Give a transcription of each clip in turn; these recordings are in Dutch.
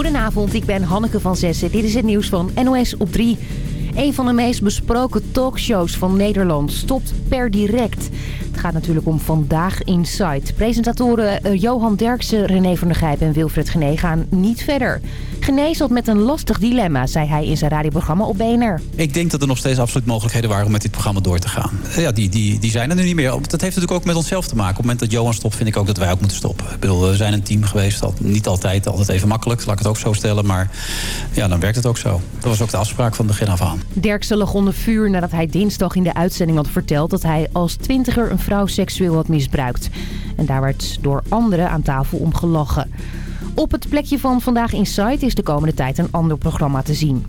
Goedenavond, ik ben Hanneke van Zessen. Dit is het nieuws van NOS op 3. Een van de meest besproken talkshows van Nederland stopt per direct. Het gaat natuurlijk om Vandaag Inside. Presentatoren eh, Johan Derksen, René van der Gijp en Wilfred Gené gaan niet verder. Gené zat met een lastig dilemma, zei hij in zijn radioprogramma op BNR. Ik denk dat er nog steeds absoluut mogelijkheden waren om met dit programma door te gaan. Ja, die, die, die zijn er nu niet meer. Dat heeft natuurlijk ook met onszelf te maken. Op het moment dat Johan stopt, vind ik ook dat wij ook moeten stoppen. Ik bedoel, we zijn een team geweest. Dat niet altijd, altijd even makkelijk, laat ik het ook zo stellen. Maar ja, dan werkt het ook zo. Dat was ook de afspraak van begin af aan. Derksen lag onder vuur nadat hij dinsdag in de uitzending had verteld... dat hij als twintiger een vrouw seksueel had misbruikt. En daar werd door anderen aan tafel om gelachen. Op het plekje van Vandaag Inside is de komende tijd een ander programma te zien.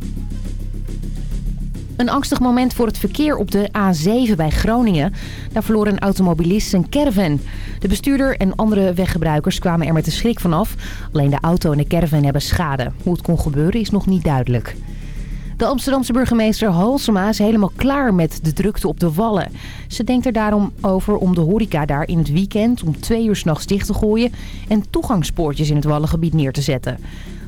Een angstig moment voor het verkeer op de A7 bij Groningen. Daar verloor een automobilist zijn caravan. De bestuurder en andere weggebruikers kwamen er met de schrik vanaf. Alleen de auto en de caravan hebben schade. Hoe het kon gebeuren is nog niet duidelijk. De Amsterdamse burgemeester Halsema is helemaal klaar met de drukte op de Wallen. Ze denkt er daarom over om de horeca daar in het weekend om twee uur s'nachts dicht te gooien... en toegangspoortjes in het Wallengebied neer te zetten.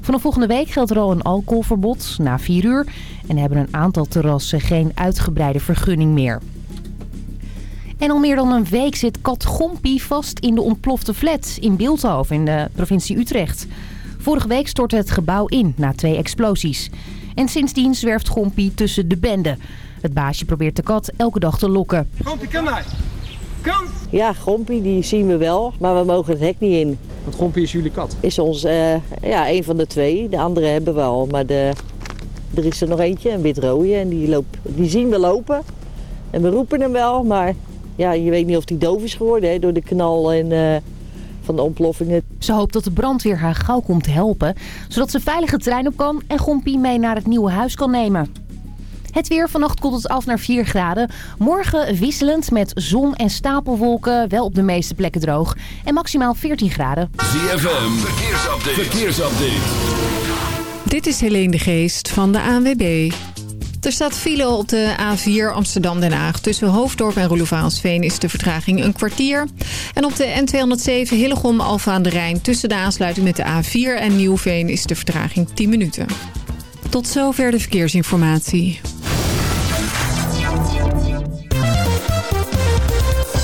Vanaf volgende week geldt er al een alcoholverbod na vier uur... en hebben een aantal terrassen geen uitgebreide vergunning meer. En al meer dan een week zit kat Gompie vast in de ontplofte flat in Beeldhoven in de provincie Utrecht. Vorige week stortte het gebouw in na twee explosies. En sindsdien zwerft Gompie tussen de bende. Het baasje probeert de kat elke dag te lokken. Gompie, kom maar. Kom! Ja, Gompie, die zien we wel, maar we mogen het hek niet in. Want Gompie is jullie kat? Is ons, uh, ja, een van de twee. De andere hebben we al, maar de, er is er nog eentje, een wit-rode. En die, loopt, die zien we lopen. En we roepen hem wel, maar ja, je weet niet of hij doof is geworden hè, door de knal en... Uh, van de ontploffingen. Ze hoopt dat de brandweer haar gauw komt helpen, zodat ze veilig het trein op kan en Gompie mee naar het nieuwe huis kan nemen. Het weer vannacht koelt het af naar 4 graden. Morgen wisselend met zon en stapelwolken, wel op de meeste plekken droog. En maximaal 14 graden. ZFM, verkeersupdate. verkeersupdate. Dit is Helene de Geest van de ANWB. Er staat file op de A4 Amsterdam-Den Haag. Tussen Hoofddorp en Roelofaansveen is de vertraging een kwartier. En op de N207 Hillegom-Alfa aan de Rijn... tussen de aansluiting met de A4 en Nieuwveen is de vertraging 10 minuten. Tot zover de verkeersinformatie.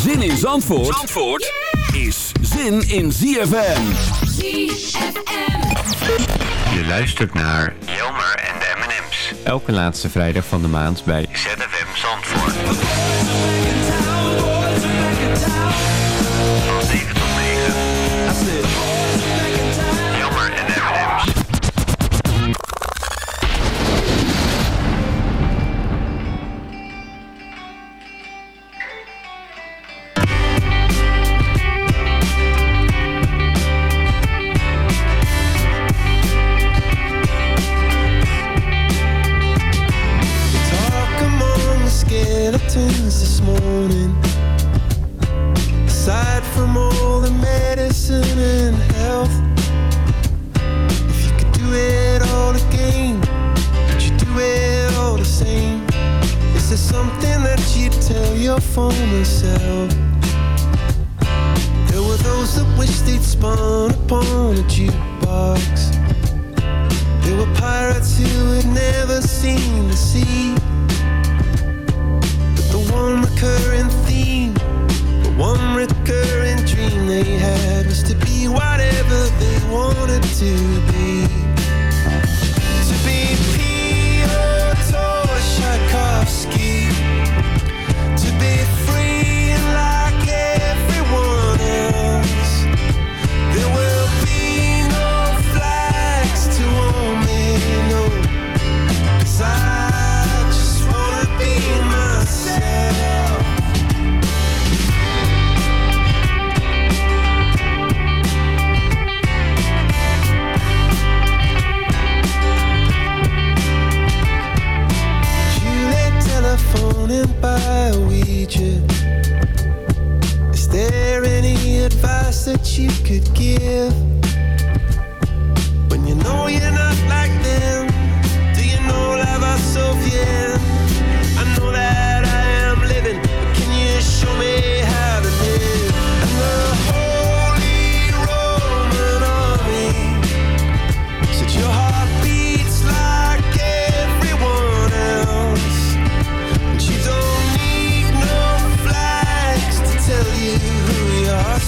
Zin in Zandvoort, Zandvoort is zin in ZFM. ZFM. Je luistert naar Jelmer en de M&M's. Elke laatste vrijdag van de maand bij ZFM Zandvoort.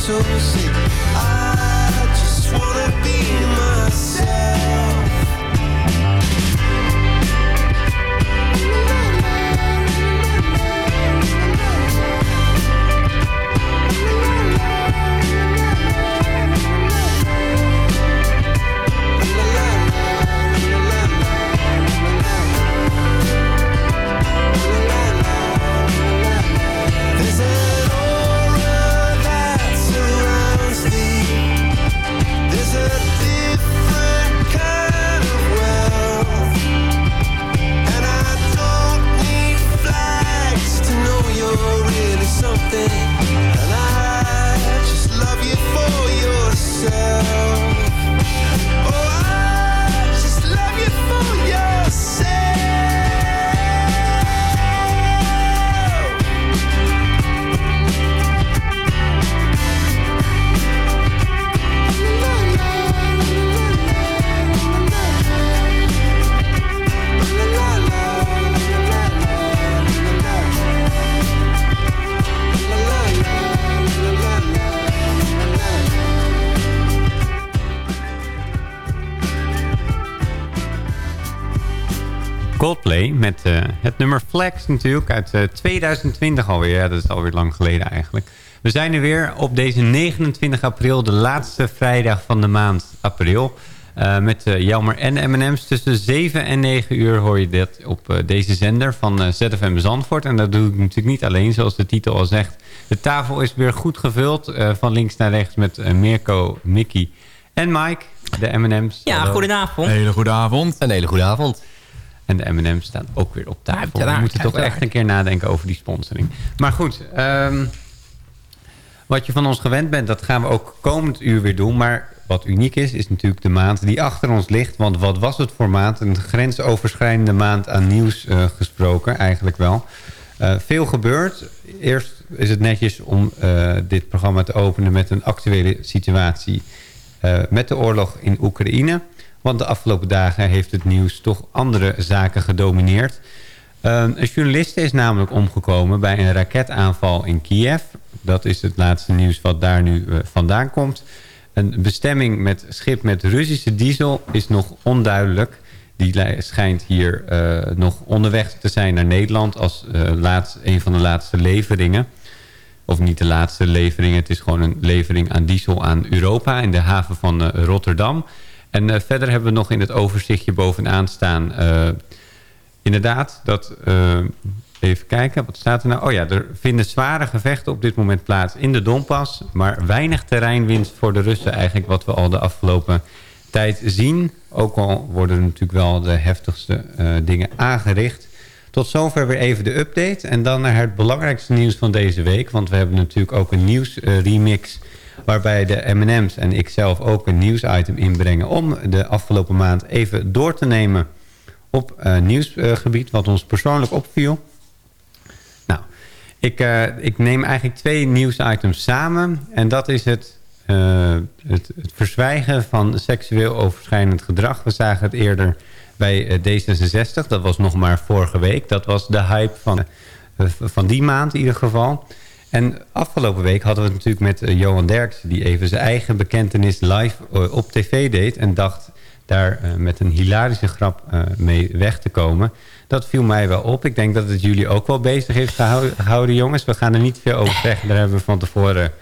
So I natuurlijk uit eh, 2020 alweer. Ja, dat is alweer lang geleden eigenlijk. We zijn er weer op deze 29 april, de laatste vrijdag van de maand april. Eh, met uh, Jelmer en M&M's. Tussen 7 en 9 uur hoor je dit op eh, deze zender van eh, ZFM Zandvoort. En dat doe ik natuurlijk niet alleen, zoals de titel al zegt. De tafel is weer goed gevuld, eh, van links naar rechts met eh, Mirko, Mickey en Mike. De M&M's. Ja, Hallo. goedenavond. Een hele goede avond. Een hele goede avond. En de M&M's staan ook weer op tafel. We moeten toch echt een keer nadenken over die sponsoring. Maar goed, ehm, wat je van ons gewend bent, dat gaan we ook komend uur weer doen. Maar wat uniek is, is natuurlijk de maand die achter ons ligt. Want wat was het voor maand? Een grensoverschrijdende maand aan nieuws eh, gesproken, eigenlijk wel. Eh, veel gebeurt. Eerst is het netjes om eh, dit programma te openen met een actuele situatie met de oorlog in Oekraïne. Want de afgelopen dagen heeft het nieuws toch andere zaken gedomineerd. Eh, een journaliste is namelijk omgekomen bij een raketaanval in Kiev. Dat is het laatste nieuws wat daar nu eh, vandaan komt. Een bestemming met schip met Russische diesel is nog onduidelijk. Die schijnt hier eh, nog onderweg te zijn naar Nederland... als laatst, een van de laatste leveringen. Of niet de laatste levering. Het is gewoon een levering aan diesel aan Europa... in de haven van Rotterdam. En eh, verder hebben we nog in het overzichtje bovenaan staan... eh, inderdaad, dat... eh, even kijken, wat staat er nou? Oh ja, er vinden zware gevechten op dit moment plaats in de Donbass. Maar weinig terreinwinst voor de Russen eigenlijk... wat we al de afgelopen tijd zien. Ook al worden er natuurlijk wel de heftigste dingen aangericht. Tot zover weer even de update. En dan naar het belangrijkste nieuws van deze week. Want we hebben natuurlijk ook een nieuwsremix... waarbij de M&M's en ik zelf ook een nieuwsitem inbrengen... om de afgelopen maand even door te nemen op uh, nieuwsgebied... wat ons persoonlijk opviel. Nou, ik, uh, ik neem eigenlijk twee nieuwsitems samen. En dat is het, uh, het, het verzwijgen van seksueel overschrijdend gedrag. We zagen het eerder bij uh, D66. Dat was nog maar vorige week. Dat was de hype van, van die maand in ieder geval. En afgelopen week hadden we het natuurlijk met uh, Johan Derksen... die even zijn eigen bekentenis live uh, op tv deed... en dacht daar uh, met een hilarische grap mee weg te komen. Dat viel mij wel op. Ik denk dat het jullie ook wel bezig heeft gehouden, jongens. We gaan er niet veel over zeggen. Daar hebben we van tevoren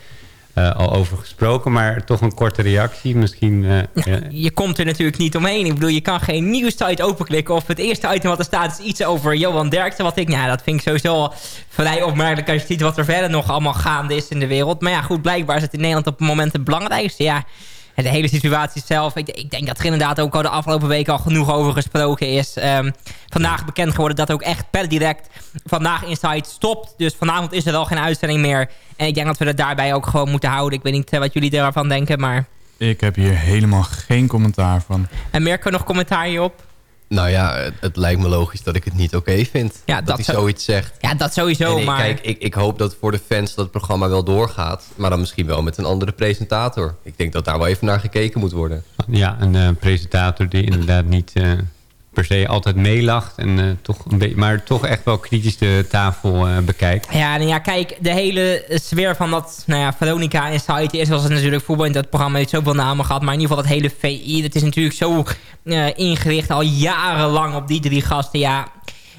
uh, al over gesproken. Maar toch een korte reactie. Misschien, uh, ja, je komt er natuurlijk niet omheen. Ik bedoel, je kan geen nieuwssite openklikken. Of het eerste item wat er staat is iets over Johan Derksen. Wat ik, ja, dat vind ik sowieso vrij opmerkelijk. Als je ziet wat er verder nog allemaal gaande is in de wereld. Maar ja, goed, blijkbaar is het in Nederland op het moment het belangrijkste. Ja, de hele situatie zelf. Ik, ik, denk dat er inderdaad ook al de afgelopen weken al genoeg over gesproken is. Um, vandaag bekend geworden dat ook echt per direct vandaag Inside stopt. Dus vanavond is er al geen uitzending meer. En ik denk dat we het daarbij ook gewoon moeten houden. Ik weet niet wat jullie daarvan denken, maar... Ik heb hier helemaal geen commentaar van. En Mirko, nog commentaar hierop? Nou ja, het, het, lijkt me logisch dat ik het niet oké vind. Ja, dat, dat hij zo... zoiets zegt. Ja, dat sowieso, ik, maar... Kijk, ik, ik hoop dat voor de fans dat het programma wel doorgaat. Maar dan misschien wel met een andere presentator. Ik denk dat daar wel even naar gekeken moet worden. Ja, een uh, presentator die inderdaad niet... Uh per se altijd meelacht. En, uh, toch een beetje, maar toch echt wel kritisch de tafel uh, bekijkt. Ja, nou ja, kijk, de hele sfeer van dat nou ja, Veronica Inside... Eerst was het natuurlijk voetbal in dat programma heeft zoveel namen gehad. Maar in ieder geval dat hele VI, dat is natuurlijk zo uh, ingericht al jarenlang op die drie gasten. Ja,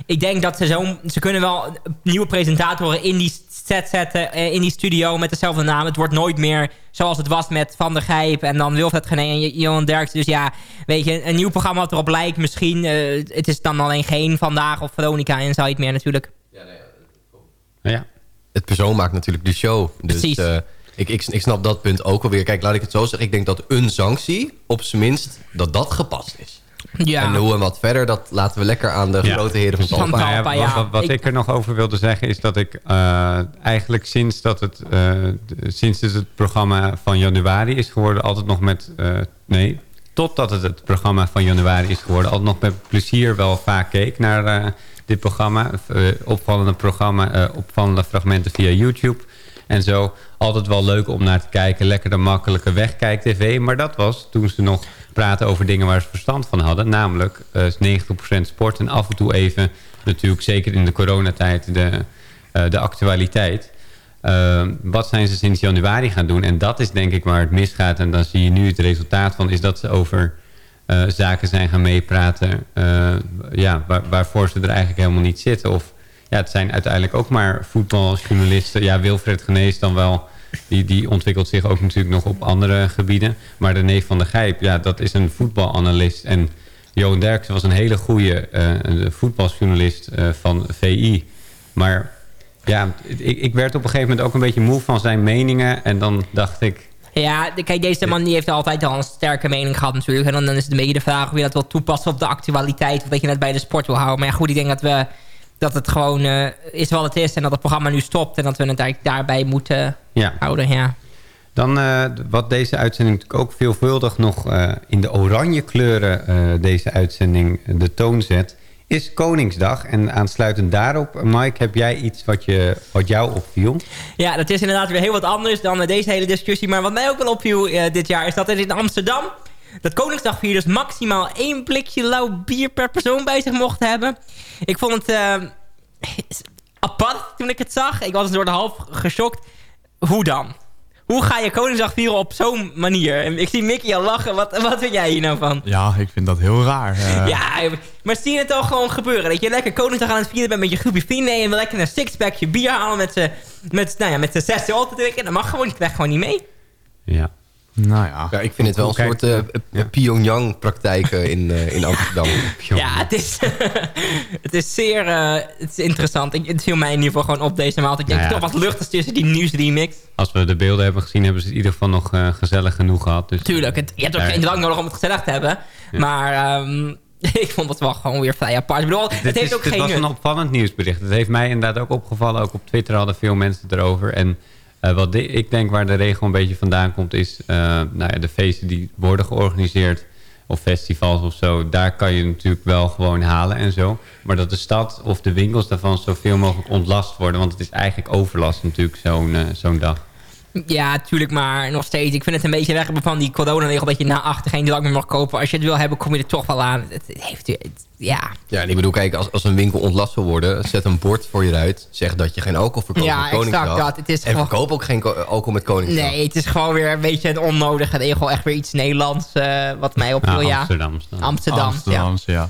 ik denk dat ze zo... Ze kunnen wel nieuwe presentatoren in die set zetten, in die studio met dezelfde naam. Het wordt nooit meer zoals het was met Van der Gijp en dan Wilfred Gené en Johan Derks. Dus ja, weet je, een nieuw programma wat erop lijkt misschien. Uh, het is dan alleen geen Vandaag of Veronica Inside meer natuurlijk. Ja, nee, ja. Het persoon maakt natuurlijk de show. Dus, Precies. Uh, ik, ik, ik snap dat punt ook alweer. Kijk, laat ik het zo zeggen. Ik denk dat een sanctie, op zijn minst, dat dat gepast is. Ja. En hoe en wat verder, dat laten we lekker aan de Ja. grote heren van Talpa. Ja, wat, wat, wat Ik- ik, er nog over wilde zeggen is dat ik eh, eigenlijk sinds dat het, eh, sinds het het programma van januari is geworden, altijd nog met, eh, nee, totdat het het programma van januari is geworden, altijd nog met plezier wel vaak keek naar eh, dit programma. Opvallende programma, eh, opvallende fragmenten via YouTube en zo. Altijd wel leuk om naar te kijken, lekker de makkelijke wegkijk tv. Maar dat was toen ze nog praten over dingen waar ze verstand van hadden. Namelijk eh 90% sport en af en toe even, natuurlijk zeker in de coronatijd, de, eh, de actualiteit. Eh, wat zijn ze sinds januari gaan doen? En dat is denk ik waar het misgaat. En dan zie je nu het resultaat van, is dat ze over eh, zaken zijn gaan meepraten. eh, ja, waar, waarvoor ze er eigenlijk helemaal niet zitten. Of ja, het zijn uiteindelijk ook maar voetbaljournalisten. Ja, Wilfred Genees dan wel. Die, die ontwikkelt zich ook natuurlijk nog op andere gebieden. Maar de neef van de Gijp, ja, dat is een voetbalanalist. En Johan Derksen was een hele goede eh, voetbaljournalist eh, van VI. Maar ja, ik, ik werd op een gegeven moment ook een beetje moe van zijn meningen. En dan dacht ik... Ja, kijk, deze man die heeft altijd al een sterke mening gehad natuurlijk. En dan, is het een beetje de vraag of je dat wil toepassen op de actualiteit. Of dat je het bij de sport wil houden. Maar ja, goed, ik denk dat, we, dat het gewoon eh, is wat het is. En dat het programma nu stopt. En dat we het eigenlijk daarbij moeten Ja. houden, ja. Dan eh, wat deze uitzending natuurlijk ook veelvuldig nog eh, in de oranje kleuren deze uitzending de toon zet, is Koningsdag. En aansluitend daarop, Mike, heb jij iets wat, je, wat jou opviel? Ja, dat is inderdaad weer heel wat anders dan deze hele discussie. Maar wat mij ook wel opviel dit jaar is dat er in Amsterdam... dat Koningsdagvierders maximaal één blikje lauw bier per persoon bij zich mochten hebben. Ik vond het eh, apart toen ik het zag. Ik was door de half geschokt. Hoe dan? Hoe ga je Koningsdag vieren op zo'n manier? En ik zie Mickey al lachen. Wat, wat vind jij hier nou van? Ja, ik vind dat heel raar. Eh, Ja, maar zie je het al gewoon gebeuren? Dat je lekker Koningsdag aan het vieren bent met je groepje vrienden... en je wil lekker een sixpackje bier halen met z'n met, nou ja, met zes te drinken. Dat mag gewoon niet, krijg gewoon niet mee. Ja. Nou ja. Ja, ik vind het wel een soort eh, Pyongyang-praktijk eh, in, eh, in Amsterdam. Ja, het is, het is zeer eh, het is interessant. Ik, het viel mij in ieder geval gewoon op deze maand. Ik denk Nou ja. toch wat lucht is tussen die nieuwsremix. Als we de beelden hebben gezien, hebben ze het in ieder geval nog eh, gezellig genoeg gehad. Dus, Tuurlijk, het, je hebt ook geen drank nodig om het gezellig te hebben. Maar ehm, ik vond het wel gewoon weer vrij apart. Ik bedoel, het Dit, heeft is, ook dit geen was een opvallend nieuwsbericht. Het heeft mij inderdaad ook opgevallen. Ook op Twitter hadden veel mensen het erover. En eh, wat ik denk waar de regel een beetje vandaan komt... is eh, nou ja, de feesten die worden georganiseerd... of festivals of zo... daar kan je natuurlijk wel gewoon halen en zo. Maar dat de stad of de winkels daarvan... zoveel mogelijk ontlast worden. Want het is eigenlijk overlast natuurlijk zo'n eh, zo'n dag. Ja, tuurlijk, maar nog steeds. Ik vind het een beetje weg van die coronaregel... dat je na achter geen drank meer mag kopen. Als je het wil hebben, kom je er toch wel aan. Het, heeft, het- ja, Ja, en ik bedoel, kijk, als, als een winkel ontlast wil worden... zet een bord voor je uit. Zeg dat je geen alcohol verkoopt Ja, met exact Koningsdag. dat. Het is en gewoon- verkoop ook geen alcohol met Koningsdag. Nee, het is gewoon weer een beetje een onnodige regel. Echt weer iets Nederlands eh, wat mij opviel. Ja. Amsterdams dan. Amsterdam, Amsterdams, ja.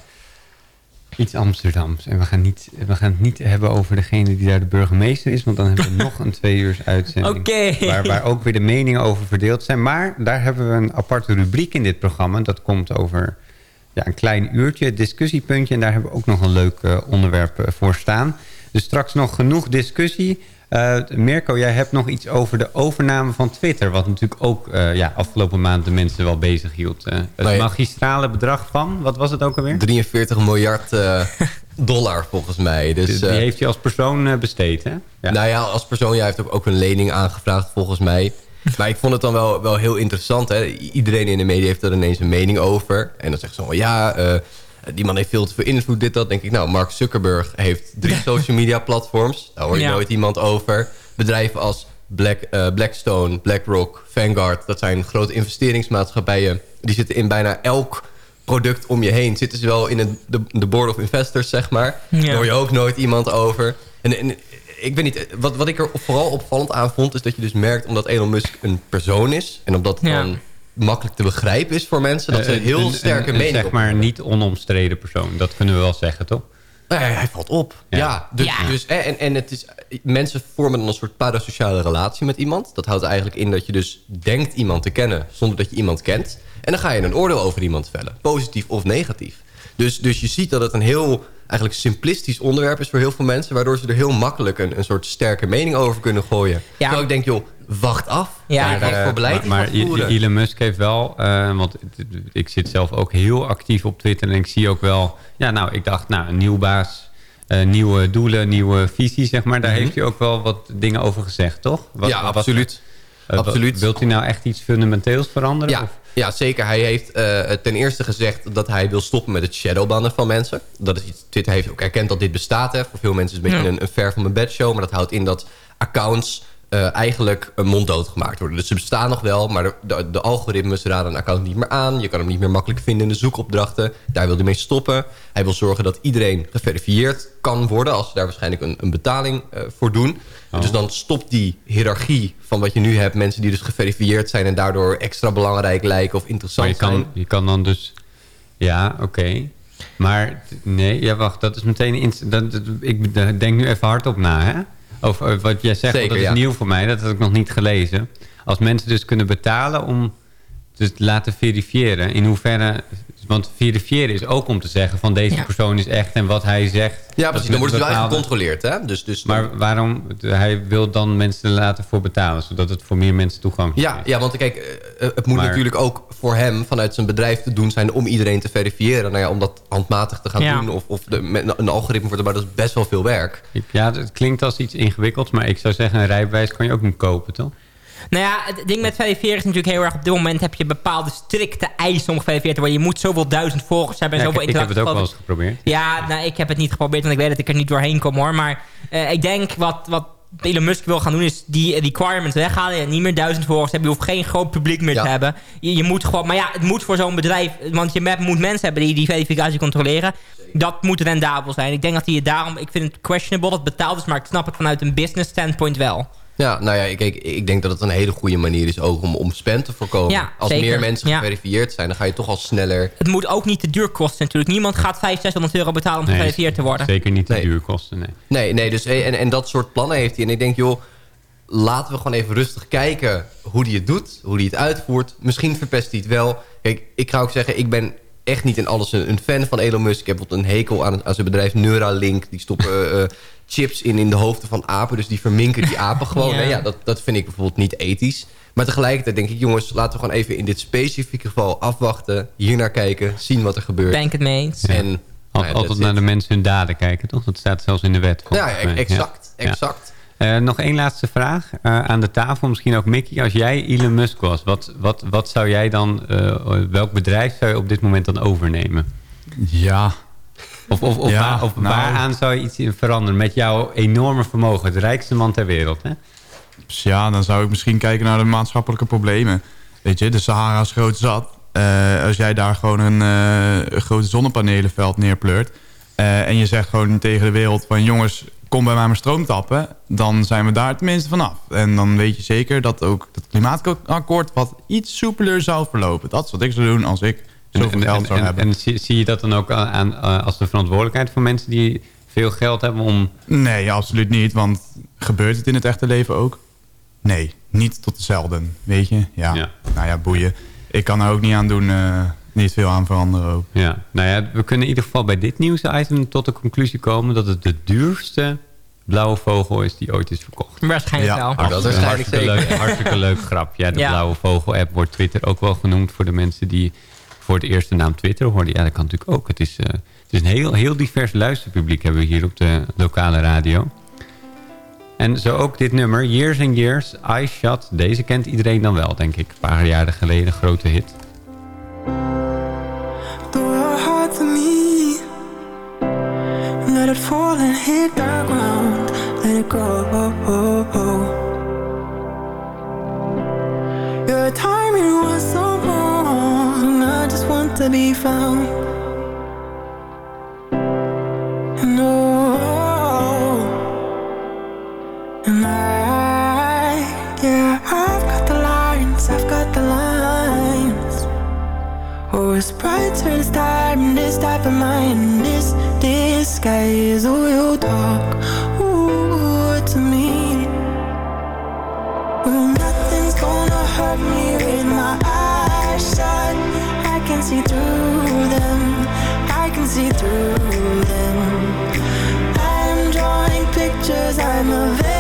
Iets Amsterdams. En we gaan, niet, we gaan het niet hebben over degene die daar de burgemeester is. Want dan hebben we nog een twee uur uitzending. Waar, waar ook weer de meningen over verdeeld zijn. Maar daar hebben we een aparte rubriek in dit programma. Dat komt over ja, een klein uurtje, het discussiepuntje. En daar hebben we ook nog een leuk eh, onderwerp eh, voor staan. Dus straks nog genoeg discussie. Eh, Mirko, jij hebt nog iets over de overname van Twitter. Wat natuurlijk ook eh, ja, afgelopen maand de mensen wel bezig hield. Eh, het Nee. magistrale bedrag van, wat was het ook alweer? 43 miljard dollar volgens mij. Dus, Die- die heeft hij als persoon besteed, hè? Ja. Nou ja, als persoon, jij heeft ook, ook een lening aangevraagd volgens mij. Maar ik vond het dan wel, wel heel interessant. Hè? Iedereen in de media heeft er ineens een mening over. En dan zegt ze van ja, die man heeft veel te veel invloed, dit, dat. denk ik, nou, Mark Zuckerberg heeft drie social media platforms. Daar hoor je Ja. nooit iemand over. Bedrijven als Black, eh, Blackstone, BlackRock, Vanguard. Dat zijn grote investeringsmaatschappijen. Die zitten in bijna elk product om je heen. Zitten ze wel in het, de, de board of investors, zeg maar. Ja. Daar hoor je ook nooit iemand over. En, en ik weet niet, wat, wat ik er vooral opvallend aan vond... is dat je dus merkt, omdat Elon Musk een persoon is... en omdat het Ja. dan makkelijk te begrijpen is voor mensen... dat ze Eh, een heel sterke een- een, mening zeg op maar niet onomstreden persoon. Dat kunnen we wel zeggen, toch? Nee, hij valt op. Ja. Ja, dus, Ja. Dus, en, en het is, mensen vormen dan een soort parasociale relatie met iemand. Dat houdt eigenlijk in dat je dus denkt iemand te kennen zonder dat je iemand kent. En dan ga je een oordeel over iemand vellen, positief of negatief. Dus, dus je ziet dat het een heel eigenlijk simplistisch onderwerp is voor heel veel mensen... waardoor ze er heel makkelijk een, een soort sterke mening over kunnen gooien. Ja. Terwijl ik denk, joh, wacht af. Ja. Maar, wat Eh, voor beleid maar, Elon Musk heeft wel... eh, want ik zit zelf ook heel actief op Twitter... en ik zie ook wel... Ja, nou, ik dacht, nou, een nieuw baas... eh, nieuwe doelen, nieuwe visie, zeg maar. Daar Mhm. heeft hij ook wel wat dingen over gezegd, toch? Wat- ja, wat- absoluut. absoluut. Wilt hij nou echt iets fundamenteels veranderen? Ja, Of- ja, zeker. Hij heeft ten eerste gezegd dat hij wil stoppen met het shadowbannen van mensen. Dat is iets, Twitter heeft ook erkend dat dit bestaat. Hè. Voor veel mensen is het een beetje Ja. een, een ver van mijn bed show. Maar dat houdt in dat accounts eh, eigenlijk een monddood gemaakt worden. Dus ze bestaan nog wel, maar de, de, de algoritmes raden een account niet meer aan. Je kan hem niet meer makkelijk vinden in de zoekopdrachten. Daar wil hij mee stoppen. Hij wil zorgen dat iedereen geverifieerd kan worden... als ze daar waarschijnlijk een, een betaling eh, voor doen. Oh. Dus dan stopt die hiërarchie van wat je nu hebt. Mensen die dus geverifieerd zijn... en daardoor extra belangrijk lijken of Maar interessant je kan, zijn. je kan dan dus... Ja, oké. Maar nee, ja, wacht. Dat is meteen... dat- ik denk nu even hardop na, hè? Over eh, wat jij zegt, Zeker, dat is ja. nieuw voor mij. Dat heb ik nog niet gelezen. Als mensen dus kunnen betalen om te laten verifiëren... in hoeverre... Want verifiëren is ook om te zeggen van deze Ja. persoon is echt... en wat hij zegt... Ja, precies. Dan wordt het wel gecontroleerd. Hè? Dus, dus Maar waarom... Hij wil dan mensen er laten voor betalen... zodat het voor meer mensen toegang Ja, ja, want kijk, eh, het moet Maar- natuurlijk ook voor hem vanuit zijn bedrijf te doen zijn om iedereen te verifiëren. Nou ja, om dat handmatig te gaan Ja. doen of, of de, met een algoritme voor te bouwen, dat is best wel veel werk. Ja, het klinkt als iets ingewikkelds... maar ik zou zeggen, een rijbewijs kan je ook niet kopen, toch? Nou ja, het ding met verifiëren is natuurlijk heel erg... op dit moment heb je bepaalde strikte eisen om geverifieerd te worden. Je moet zoveel duizend volgers hebben en Ja, ik, zoveel ik heb het ook wel eens geprobeerd. Ja, nou, ik heb het niet geprobeerd, want ik weet dat ik er niet doorheen kom hoor. Maar eh, ik denk wat, wat Elon Musk wil gaan doen, is die requirements weghalen. Je niet meer duizend volgers hebben. Je hoeft geen groot publiek meer Ja. te hebben. Je, je moet gewoon, maar ja, het moet voor zo'n bedrijf, want je moet mensen hebben die die verificatie controleren. Dat moet rendabel zijn. Ik denk dat hij het daarom, ik vind het questionable dat het betaald is, maar ik snap het vanuit een business standpoint wel. Ja, nou ja, kijk, ik denk dat het een hele goede manier is ook om, om spam te voorkomen. Ja, Als zeker. meer mensen Ja. geverifieerd zijn, dan ga je toch al sneller... Het moet ook niet te duur kosten natuurlijk. Niemand gaat 500, 600 euro betalen om Nee, geverifieerd te worden. Zeker niet te Nee. duur kosten, nee. Nee, nee dus, en, en dat soort plannen heeft hij. En ik denk, joh, laten we gewoon even rustig kijken hoe hij het doet. Hoe hij het uitvoert. Misschien verpest hij het wel. Kijk, ik ga ook zeggen, ik ben echt niet in alles een, een fan van Elon Musk. Ik heb bijvoorbeeld een hekel aan, aan zijn bedrijf Neuralink. Die stoppen eh, chips in in de hoofden van apen. Dus die verminken die apen gewoon. Ja. Ja. ja, dat, dat vind ik bijvoorbeeld niet ethisch. Maar tegelijkertijd denk ik, jongens, laten we gewoon even in dit specifieke geval afwachten. Hier naar kijken, zien wat er gebeurt. Ben ik het mee eens. En, Al- nou ja, altijd naar it. de mensen hun daden kijken, toch? Dat staat zelfs in de wet. Ja, volgens mij. exact, Ja. exact. Eh, nog één laatste vraag eh, aan de tafel. Misschien ook Mickey. Als jij Elon Musk was, wat, wat, wat zou jij dan... eh, welk bedrijf zou je op dit moment dan overnemen? Ja, Of, of, of, Ja, waar- of nou- waaraan zou je iets in veranderen? Met jouw enorme vermogen. Het rijkste man ter wereld, hè? dus ja, dan zou ik misschien kijken naar de maatschappelijke problemen. Weet je, de Sahara is groot zat. Eh, als jij daar gewoon een, eh, een groot zonnepanelenveld neerpleurt... eh, en je zegt gewoon tegen de wereld van... jongens, kom bij mij mijn stroom tappen... dan zijn we daar tenminste vanaf. En dan weet je zeker dat ook het klimaatakkoord... wat iets soepeler zou verlopen. Dat is wat ik zou doen als ik zoveel en, geld zou en, hebben. en zie, zie je dat dan ook aan, aan, eh, als de verantwoordelijkheid van mensen die veel geld hebben om... Nee, absoluut niet. Want gebeurt het in het echte leven ook? Nee, niet tot dezelfde. Weet je? Ja. Ja. Nou ja, boeien. Ik kan er ook niet aan doen. eh, niet veel aan veranderen ook. Ja, nou ja, we kunnen in ieder geval bij dit nieuwsitem tot de conclusie komen... dat het de duurste blauwe vogel is die ooit is verkocht. Waarschijnlijk wel. Oh, dat is Hartstikke, waarschijnlijk leuk, hartstikke leuk grap. Ja, de Ja. blauwe vogel-app wordt Twitter ook wel genoemd... voor de mensen die voor het eerst naam Twitter hoorden. Ja, dat kan natuurlijk ook. Het is, eh, het is een heel, heel divers luisterpubliek hebben we hier op de lokale radio. En zo ook dit nummer, Years and Years, I Shot. Deze kent iedereen dan wel, denk ik. Een paar jaren geleden, grote hit. Let it fall and hit ground. Let it go. Your was to be found. Oh, and I, yeah, I've got the lines. I've got the lines. Oh, it's brighter this time, this type of mind, this disguise. Oh, you talk, ooh, to me. Well, nothing's gonna hurt me with my can see through them, I can see through them. I'm drawing pictures, I'm evading.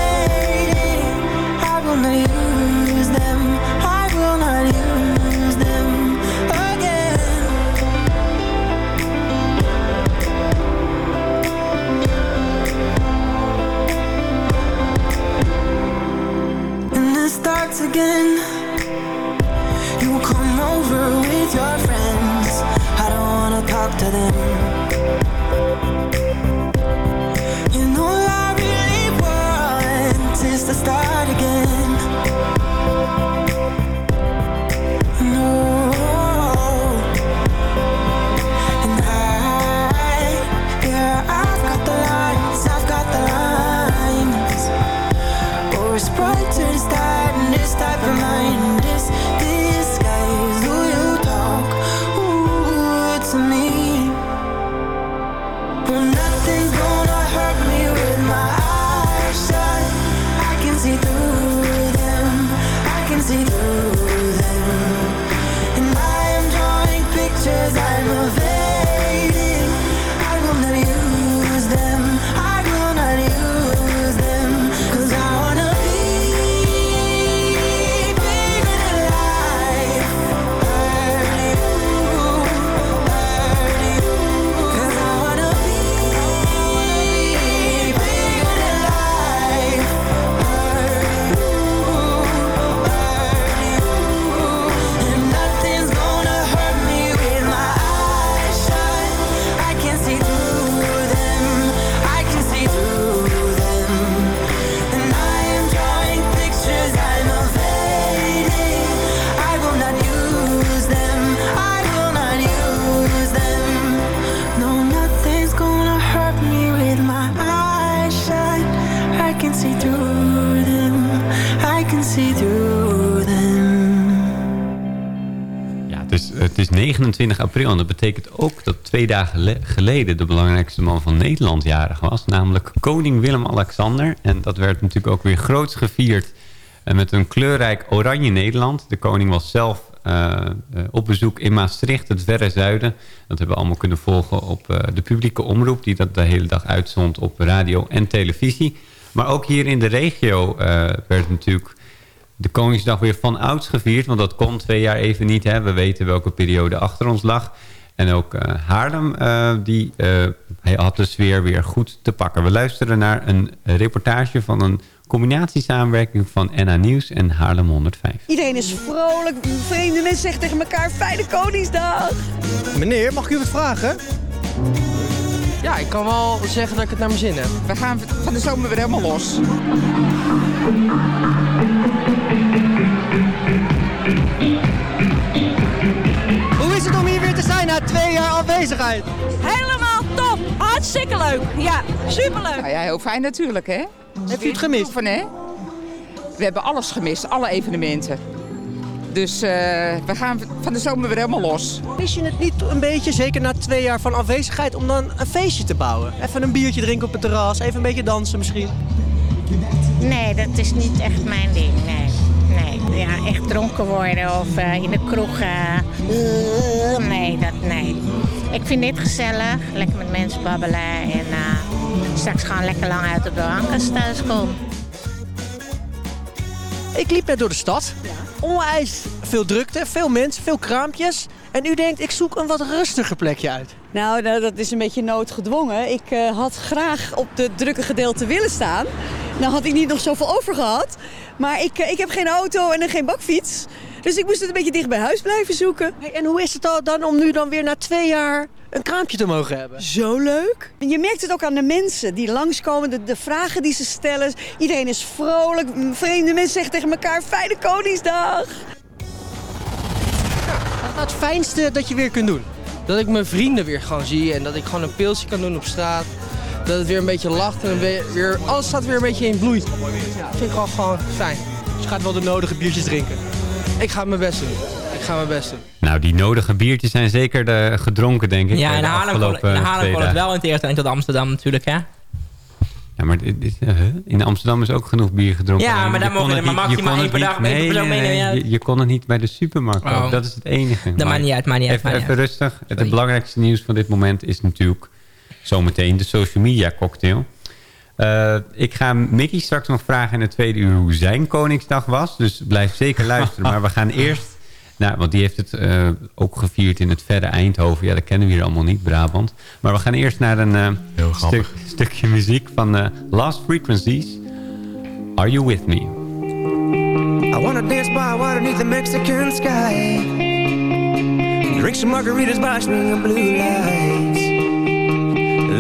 29 april en dat betekent ook dat twee dagen le- geleden... de belangrijkste man van Nederland jarig was. Namelijk koning Willem-Alexander. En dat werd natuurlijk ook weer groots gevierd... eh, met een kleurrijk oranje Nederland. De koning was zelf eh, eh, op bezoek in Maastricht, het verre zuiden. Dat hebben we allemaal kunnen volgen op de publieke omroep... die dat de hele dag uitzond op radio en televisie. Maar ook hier in de regio werd natuurlijk de Koningsdag weer van ouds gevierd. Want dat kon twee jaar even niet. Hè. We weten welke periode achter ons lag. En ook eh, Haarlem eh, die, eh, hij had de sfeer weer goed te pakken. We luisteren naar een reportage van een combinatiesamenwerking van NA Nieuws en Haarlem 105. Iedereen is vrolijk, vrienden en zegt tegen elkaar fijne Koningsdag. Meneer, mag ik u wat vragen? Ja, ik kan wel zeggen dat ik het naar mijn zin heb. We gaan van de zomer weer helemaal los. Na twee jaar afwezigheid? Helemaal top, hartstikke leuk. Ja, superleuk. Nou ja, heel fijn natuurlijk, hè? Heeft u het gemist? Van, hè? We hebben alles gemist, alle evenementen. Dus eh, we gaan van de zomer weer helemaal los. Mis je het niet een beetje, zeker na twee jaar van afwezigheid, om dan een feestje te bouwen? Even een biertje drinken op het terras, even een beetje dansen misschien. Nee, dat is niet echt mijn ding, nee. Ja, echt dronken worden of eh, in de kroeg. eh, eh, nee, dat, nee. Ik vind dit gezellig, lekker met mensen babbelen en eh, straks gewoon lekker lang uit op de bank als ik thuis kom. Ik liep net door de stad. Onwijs veel drukte, veel mensen, veel kraampjes. En u denkt, ik zoek een wat rustiger plekje uit. Nou, nou, dat is een beetje noodgedwongen. Ik eh, had graag op de drukke gedeelte willen staan. Nou had ik niet nog zoveel over gehad. Maar ik, eh, ik heb geen auto en geen bakfiets. Dus ik moest het een beetje dicht bij huis blijven zoeken. Hey, en hoe is het al dan om nu dan weer na twee jaar een kraampje te mogen hebben? Zo leuk. Je merkt het ook aan de mensen die langskomen, de, de vragen die ze stellen. Iedereen is vrolijk. Vreemde mensen zeggen tegen elkaar, fijne Koningsdag. Wat is nou het fijnste dat je weer kunt doen? Dat ik mijn vrienden weer gewoon zie en dat ik gewoon een pilsje kan doen op straat. Dat het weer een beetje lacht en weer, weer, alles staat weer een beetje in bloei. Ja, vind ik gewoon, gewoon fijn. Dus je gaat wel de nodige biertjes drinken? Ik ga mijn best doen. Ik ga mijn best doen. Nou, die nodige biertjes zijn zeker de gedronken, denk ik. Ja, eh, in Haarlem kon, het wel in het eerste eind tot Amsterdam natuurlijk, hè? Ja, maar dit, dit- huh? in Amsterdam is ook genoeg bier gedronken. Ja, maar Je daar kon mogen er maar maximaal één per dag- nee, nee, nee. Je, je kon het niet bij de supermarkt Oh. Dat is het enige. Dat Maar maakt niet uit, maakt niet uit, Even, even rustig. Het, het belangrijkste nieuws van dit moment is natuurlijk zometeen de social media cocktail. Eh, ik ga Mickey straks nog vragen in het tweede uur hoe zijn Koningsdag was. Dus blijf zeker luisteren. maar we gaan eerst... Nou, want die heeft het eh, ook gevierd in het verre Eindhoven. Ja, dat kennen we hier allemaal niet, Brabant. Maar we gaan eerst naar een eh, stuk, stukje muziek van eh, Last Frequencies. Are You With Me? I wanna dance by water beneath the Mexican sky. Drink some margaritas by swinging blue lights.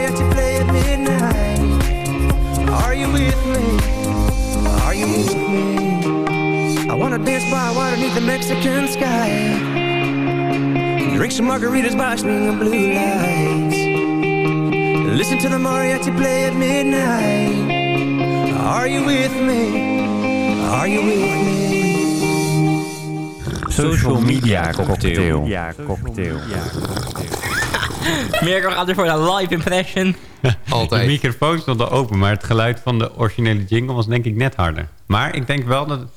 Listen to the play at midnight. Are you with me? Are you with me? I wanna dance by water beneath the Mexican sky. Drink some margaritas by swinging blue lights. Listen to the mariachi play at midnight. Are you with me? Are you with me? Social Media Cocktail. Mirko gaat weer voor een live impression. De microfoon stond al open, maar het geluid van de originele jingle was denk ik net harder. Maar ik denk wel dat... het-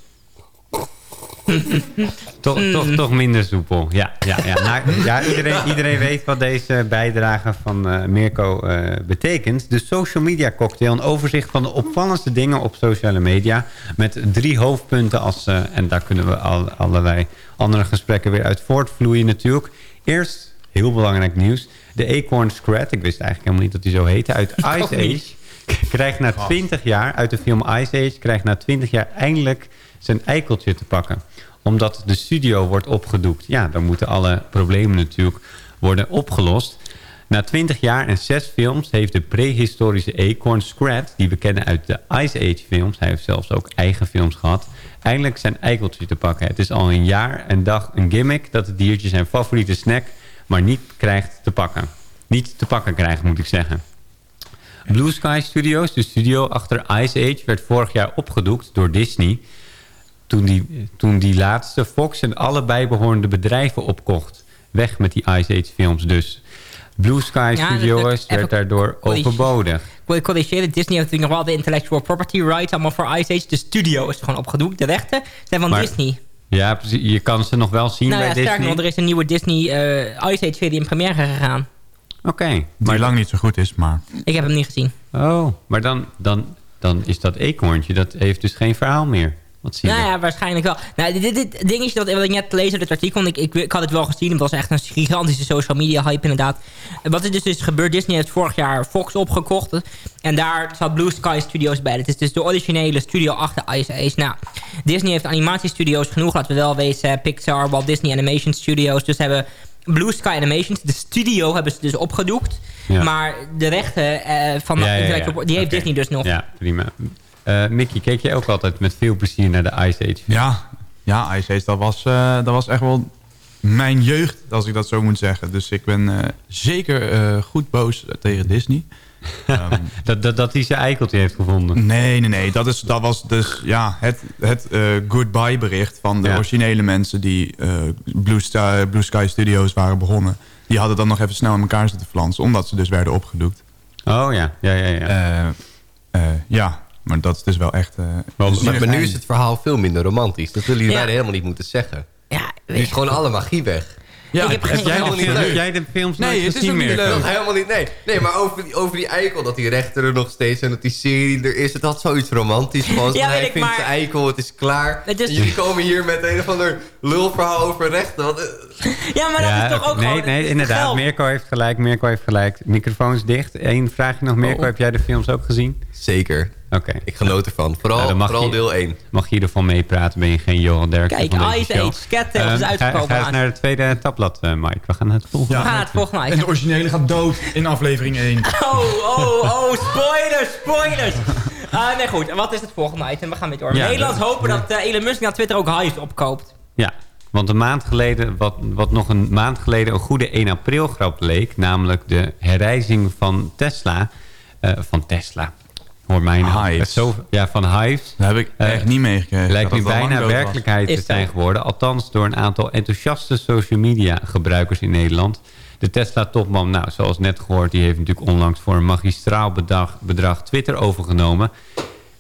toch, toch, toch minder soepel. Ja, ja, ja. Nou, ja iedereen, iedereen weet wat deze bijdrage van eh, Mirko eh, betekent. De Social Media Cocktail. Een overzicht van de opvallendste dingen op sociale media. Met drie hoofdpunten. Als, eh, en daar kunnen we al, allerlei andere gesprekken weer uit voortvloeien natuurlijk. Eerst, heel belangrijk nieuws. De Acorn Scrat. Ik wist eigenlijk helemaal niet dat die zo heette. Uit Ice niet. Age. Krijgt na 20 jaar, uit de film Ice Age... krijgt na 20 jaar eindelijk zijn eikeltje te pakken omdat de studio wordt opgedoekt. Ja, dan moeten alle problemen natuurlijk worden opgelost. Na 20 jaar en 6 films heeft de prehistorische Acorn Scrat... die we kennen uit de Ice Age films... hij heeft zelfs ook eigen films gehad... eindelijk zijn eikeltje te pakken. Het is al een jaar en dag een gimmick... dat het diertje zijn favoriete snack... maar niet krijgt te pakken. Niet te pakken krijgt, moet ik zeggen. Blue Sky Studios, de studio achter Ice Age... werd vorig jaar opgedoekt door Disney toen die, toen die laatste Fox en alle bijbehorende bedrijven opkocht. weg met die Ice Age films. Dus Blue Sky Ja, Studios werd daardoor overbodig. Ik wil corrigeren. Disney heeft natuurlijk nog wel de intellectual property rights allemaal voor Ice Age. De studio is gewoon opgedoekt. De rechten zijn van Maar- Disney. Ja, precies. Je kan ze nog wel zien nou bij ja, sterker Disney. nog, er is een nieuwe Disney eh, Ice Age serie in première gegaan. Oké. Die lang niet zo goed is, maar... Ik heb hem niet gezien. Oh, maar dan, dan, dan is dat eekhoorntje, dat heeft dus geen verhaal meer. Wat zie je? Nou ja, waarschijnlijk wel. Nou, dit, dit, dit dingetje dat wat ik net lees uit het artikel, ik, ik, ik had het wel gezien, het was echt een gigantische social media hype inderdaad. Wat er dus is gebeurd, Disney heeft vorig jaar Fox opgekocht. En daar zat Blue Sky Studios bij. Het is dus de originele studio achter Ice Age. Nou, Disney heeft animatiestudio's genoeg, laten we wel wezen. Pixar, Walt Disney Animation Studios. Dus hebben Blue Sky Animations, de studio, hebben ze dus opgedoekt. Ja. Maar de rechten eh, van de Ja, die heeft. Disney dus nog. Ja, prima. Eh Mickey, keek jij ook altijd met veel plezier naar de Ice Age? Ja, ja Ice Age, dat was, eh, dat was echt wel mijn jeugd, als ik dat zo moet zeggen. Dus ik ben eh, zeker goed boos tegen Disney. Ehm, dat, dat, dat hij zijn eikeltje heeft gevonden. Nee, nee, nee. Dat, is, dat was dus ja, het, het goodbye bericht van de Ja. originele mensen die Blue, Sky, Blue Sky Studios waren begonnen. Die hadden dan nog even snel in elkaar zitten flansen, omdat ze dus werden opgedoekt. Oh ja, ja, ja. Ja, ja maar dat is dus wel echt... eh, Maar, zinnig maar nu is het verhaal veel minder romantisch. Dat willen jullie Ja. helemaal niet moeten zeggen. Ja, nu is gewoon alle magie weg. Ja, ik heb geen jij niet leuk. jij de films Nee, nooit het is niet meer? leuk. Dat helemaal niet, nee. Nee, maar over die, over die eikel, dat die rechter er nog steeds en dat die serie er is. Het had zoiets romantisch. Gewoon Ja, hij ik, vindt maar- zijn eikel, het is klaar. Het is- En jullie komen hier met een of ander lulverhaal over rechten. Wat, eh, Ja, maar dat Ja, is toch ook nee, gewoon nee, inderdaad. geld. Mirko heeft gelijk. Mirko heeft gelijk. Microfoons dicht. Eén vraagje nog. Mirko, Oh. heb jij de films ook gezien? Zeker. Oké. Ik genoot ervan. Vooral, Nou, vooral je- deel 1. Mag je ervan meepraten? Ben je geen Johan Derksen Kijk, van deze Ice? Age, Cattails is Ehm, uitgekomen. Ga, ga eens naar het tweede tabblad, eh, Mike. We gaan naar het volgende. Het volgende En de originele gaat dood in aflevering 1. Oh, oh, oh, spoilers, spoilers. Ah, nee, goed. Wat is het volgende item? We gaan weer door. Ja, Nederland dat- hopen dat eh, Elon Musk naar Twitter ook Hive opkoopt. Ja, want een maand geleden, wat, wat nog een maand geleden een goede 1 april grap leek... namelijk de herrijzing van Tesla... eh, van Tesla, hoor mij nou. Hives. Het Zo, ja, van Hives. Daar heb ik Eh, echt niet meegekregen. Lijkt nu bijna werkelijkheid te zijn geworden. Althans door een aantal enthousiaste social media gebruikers in Nederland. De Tesla-topman, nou, zoals net gehoord... die heeft natuurlijk onlangs voor een magistraal bedrag, bedrag Twitter overgenomen.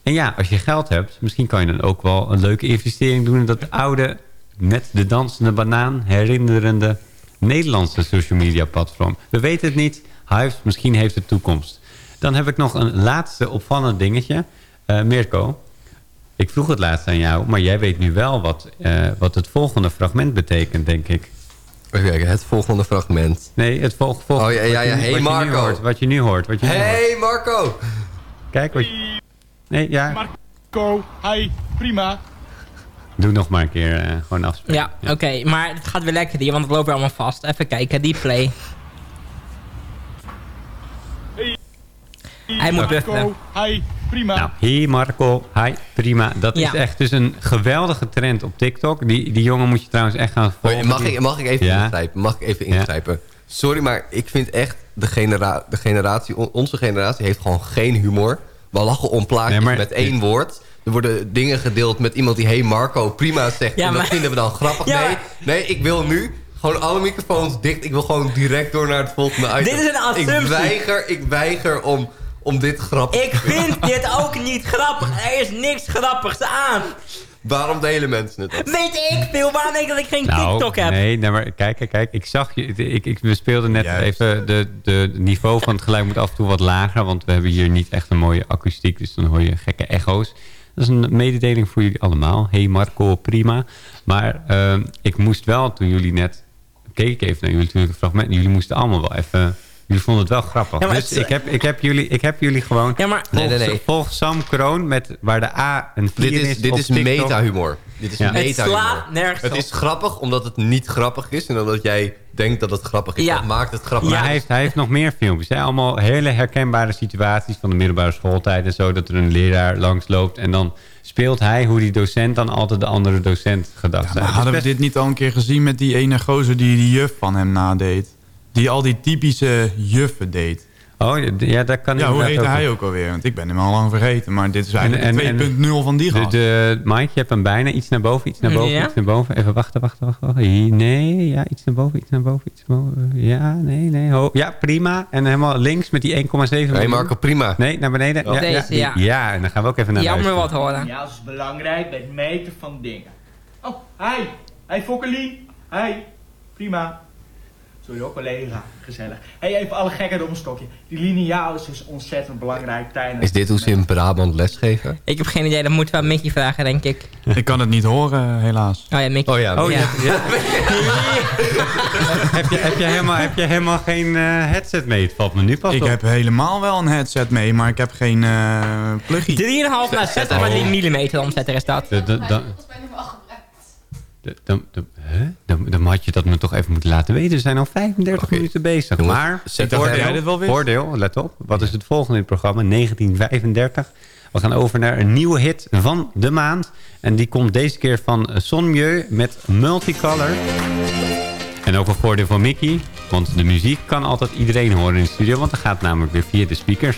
En ja, als je geld hebt... misschien kan je dan ook wel een leuke investering doen... in dat oude, met de dansende banaan herinnerende... Nederlandse social media platform. We weten het niet. Hives, misschien heeft het toekomst. Dan heb ik nog een laatste opvallend dingetje. Eh, Mirko, ik vroeg het laatst aan jou, maar jij weet nu wel wat, eh, wat het volgende fragment betekent, denk ik. Even kijken, het volgende fragment. Nee, het volg, volg, Oh, ja, ja, wat je ja. nu- Hey, wat je Marco. hoort, wat je nu hoort. Wat je nu hoort. Hey Marco! Kijk wat je... Nee, ja, Marco, hi, prima. doe nog maar een keer eh, gewoon afspreken. Ja, oké. maar het gaat weer lekker hier, want het loopt weer allemaal vast. Even kijken, die play. Hij moet buffelen. hi, prima. Nou, hey Marco, hi, prima. Dat Ja. is echt dus een geweldige trend op TikTok. Die, die jongen moet je trouwens echt gaan volgen. Mag ik, mag ik even Ja. ingrijpen? Mag ik even Ja. ingrijpen? Sorry, maar ik vind echt... De, genera de generatie, on- onze generatie heeft gewoon geen humor. We lachen om plaatjes Nee, maar- met één woord. Er worden dingen gedeeld met iemand die... Hey Marco, prima zegt. Ja, en dat maar- vinden we dan grappig. Ja, nee, nee, ik wil nu gewoon alle microfoons dicht. Ik wil gewoon direct door naar het volgende item. Dit is een assumptie. Ik weiger, ik weiger om, om dit grappig Ik vind dit ook niet grappig. Er is niks grappigs aan. Waarom delen mensen het dan? Weet ik veel, waarom denk ik dat ik geen Nou, TikTok heb? Nee, nee, maar kijk, kijk, kijk. Ik zag je. Ik, ik, we speelden net Juist. even. De, de het niveau van het geluid moet af en toe wat lager. Want we hebben hier niet echt een mooie akoestiek. Dus dan hoor je gekke echo's. Dat is een mededeling voor jullie allemaal. Hey Marco, prima. Maar ehm, ik moest wel, toen jullie net... Keek ik even naar jullie natuurlijk een fragment. Jullie moesten allemaal wel even... Jullie vonden het wel grappig. Ja, dus het- ik, heb, ik, heb jullie, ik heb jullie gewoon... Ja, maar... Nee, nee, nee. Volg, volg Sam Kroon met waar de A een 4 Dit is, dit op is meta-humor. Dit is Ja. Het Het meta-humor. slaat nergens Het op. is grappig omdat het niet grappig is... en omdat jij denkt dat het grappig is. Ja. Dat maakt het grappig. Maar hij, heeft, hij heeft nog meer filmpjes. Hè? Allemaal hele herkenbare situaties van de middelbare schooltijd en zo. Dat er een leraar langs loopt. En dan speelt hij hoe die docent dan altijd de andere docent gedacht Maar heeft. hadden we is dit niet al een keer gezien met die ene gozer die die juf van hem nadeed? Die al die typische juffen deed. Oh, ja, dat kan Ja, hoe heette hij ook alweer? Want ik ben hem al lang vergeten. Maar dit is En- eigenlijk en- de 2.0 van die de, gast. de, Mike, je hebt hem bijna. Iets naar boven, iets naar boven, Ja? iets naar boven. Even wachten, wachten, wachten. wachten. Nee, ja, iets naar boven, iets naar boven, iets naar boven. Ja, nee, nee. Ho. Ja, prima. En helemaal links met die 1,7 miljoen. Marco, prima. Nee, naar beneden. Ja, Deze, die- ja. en dan gaan we ook even naar Jammer luisteren. wat horen. Ja, dat is belangrijk bij het meten van dingen. Oh, hi. Hi Fokkelien. Hi. Prima. Sorry hoor, collega. Gezellig. hey, even alle gekken door een stokje. Die lineaal is dus ontzettend belangrijk tijdens... Is dit hoe ze in Brabant lesgeven? Ik heb geen idee, dat moeten we aan Mickey vragen, denk ik. Ik kan het niet horen, helaas. Oh ja, Mickey. Oh ja, Oh, ja. heb, je, heb, je helemaal, heb je helemaal geen eh, headset mee? Het valt me nu pas Ik op. heb helemaal wel een headset mee, maar ik heb geen eh pluggie. 3,5 naar 6,3 mm omzetter is dat. De- de- dan- dan-? Dan, dan had je dat me toch even moeten laten weten. We zijn al 35 minuten bezig. Jongens, maar, zet voordeel, let op. Wat is het volgende in het programma? 1935. We gaan over naar een nieuwe hit van de maand. En die komt deze keer van Son Mieu met Multicolor. En ook een voordeel van Mickey. Want de muziek kan altijd iedereen horen in de studio. Want dat gaat namelijk weer via de speakers.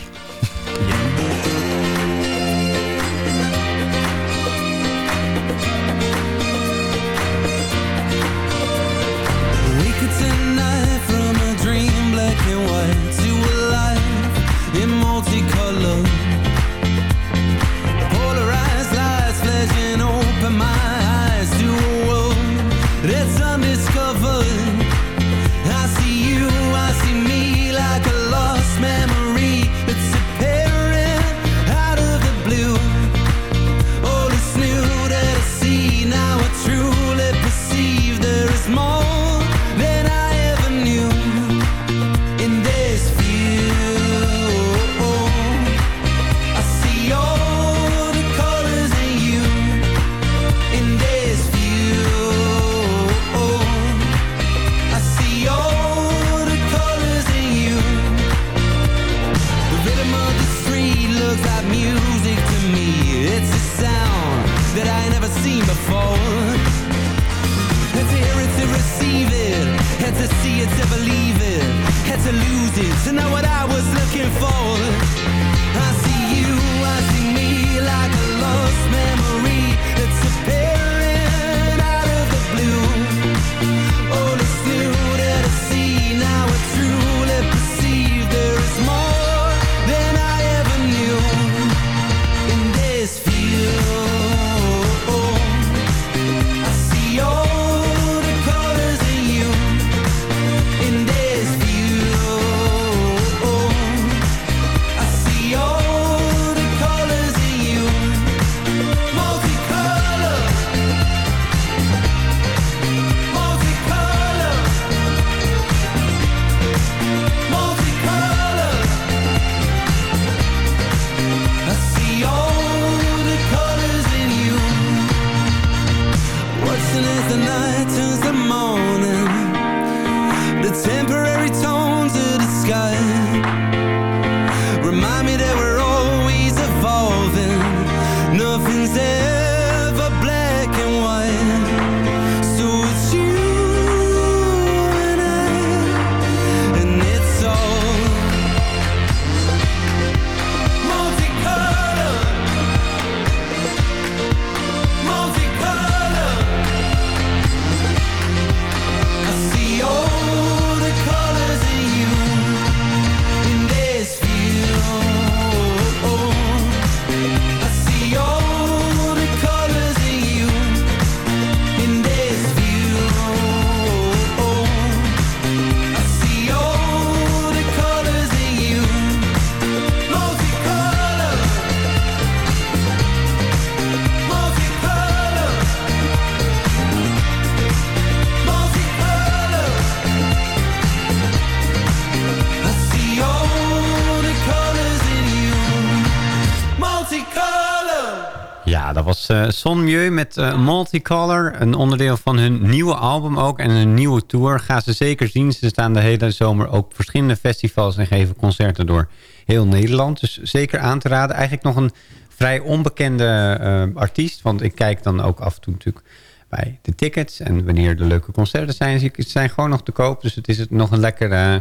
Was eh Son Mieu met eh, Multicolor. Een onderdeel van hun nieuwe album ook. En een nieuwe tour. Ga ze zeker zien. Ze staan de hele zomer ook op verschillende festivals... en geven concerten door heel Nederland. Dus zeker aan te raden. Eigenlijk nog een vrij onbekende eh, artiest. Want ik kijk dan ook af en toe natuurlijk bij de tickets. En wanneer er leuke concerten zijn... Ze zijn gewoon nog te koop. Dus het is het nog een lekker... eh,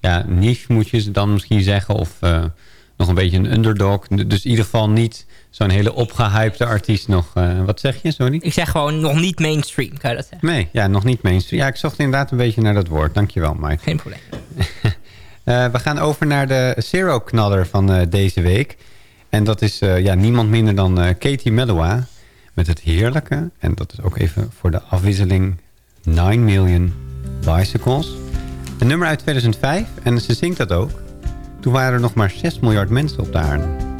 ja, niche moet je dan misschien zeggen. Of nog een beetje een underdog. Dus in ieder geval niet zo'n hele opgehypte artiest nog. eh, wat zeg je, sorry? Ik zeg gewoon nog niet mainstream, kan je dat zeggen? Nee, ja, nog niet mainstream. Ja, ik zocht inderdaad een beetje naar dat woord. Dankjewel, Mike. Geen probleem. Eh, we gaan over naar de Zero-knaller van eh, deze week. En dat is ja, niemand minder dan Katie Melua. Met het heerlijke, en dat is ook even voor de afwisseling... 9 Million Bicycles. Een nummer uit 2005 en ze zingt dat ook. Toen waren er nog maar 6 miljard mensen op de aarde.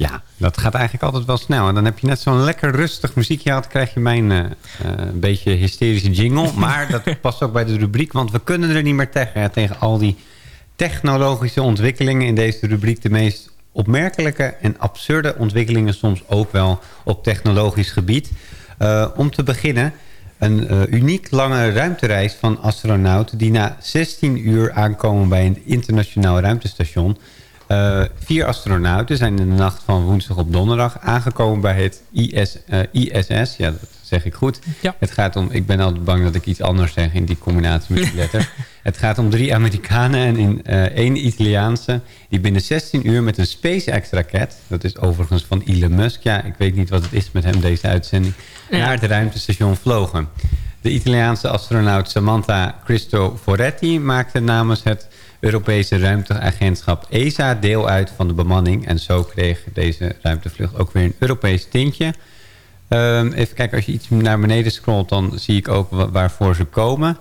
Ja, dat gaat eigenlijk altijd wel snel. En dan heb je net zo'n lekker rustig muziekje gehad... krijg je mijn eh, eh, een beetje hysterische jingle. Maar dat past ook bij de rubriek, want we kunnen er niet meer tegen. hè, tegen al die technologische ontwikkelingen in deze rubriek. De meest opmerkelijke en absurde ontwikkelingen soms ook wel op technologisch gebied. Eh, om te beginnen... Een uniek lange ruimtereis van astronauten... die na 16 uur aankomen bij een internationaal ruimtestation. Eh, vier astronauten zijn in de nacht van woensdag op donderdag... aangekomen bij het IS, eh, ISS. Ja, dat zeg ik goed. Het gaat om, ik ben altijd bang dat ik iets anders zeg in die combinatie met die letters. Het gaat om drie Amerikanen en in, eh, één Italiaanse... die binnen 16 uur met een SpaceX-raket... dat is overigens van Elon Musk... ja, ik weet niet wat het is met hem deze uitzending... Ja. naar het ruimtestation vlogen. De Italiaanse astronaut Samantha Cristoforetti... maakte namens het Europese ruimteagentschap ESA deel uit van de bemanning... en zo kreeg deze ruimtevlucht ook weer een Europees tintje... Ehm, even kijken, als je iets naar beneden scrolt... dan zie ik ook wa- waarvoor ze komen.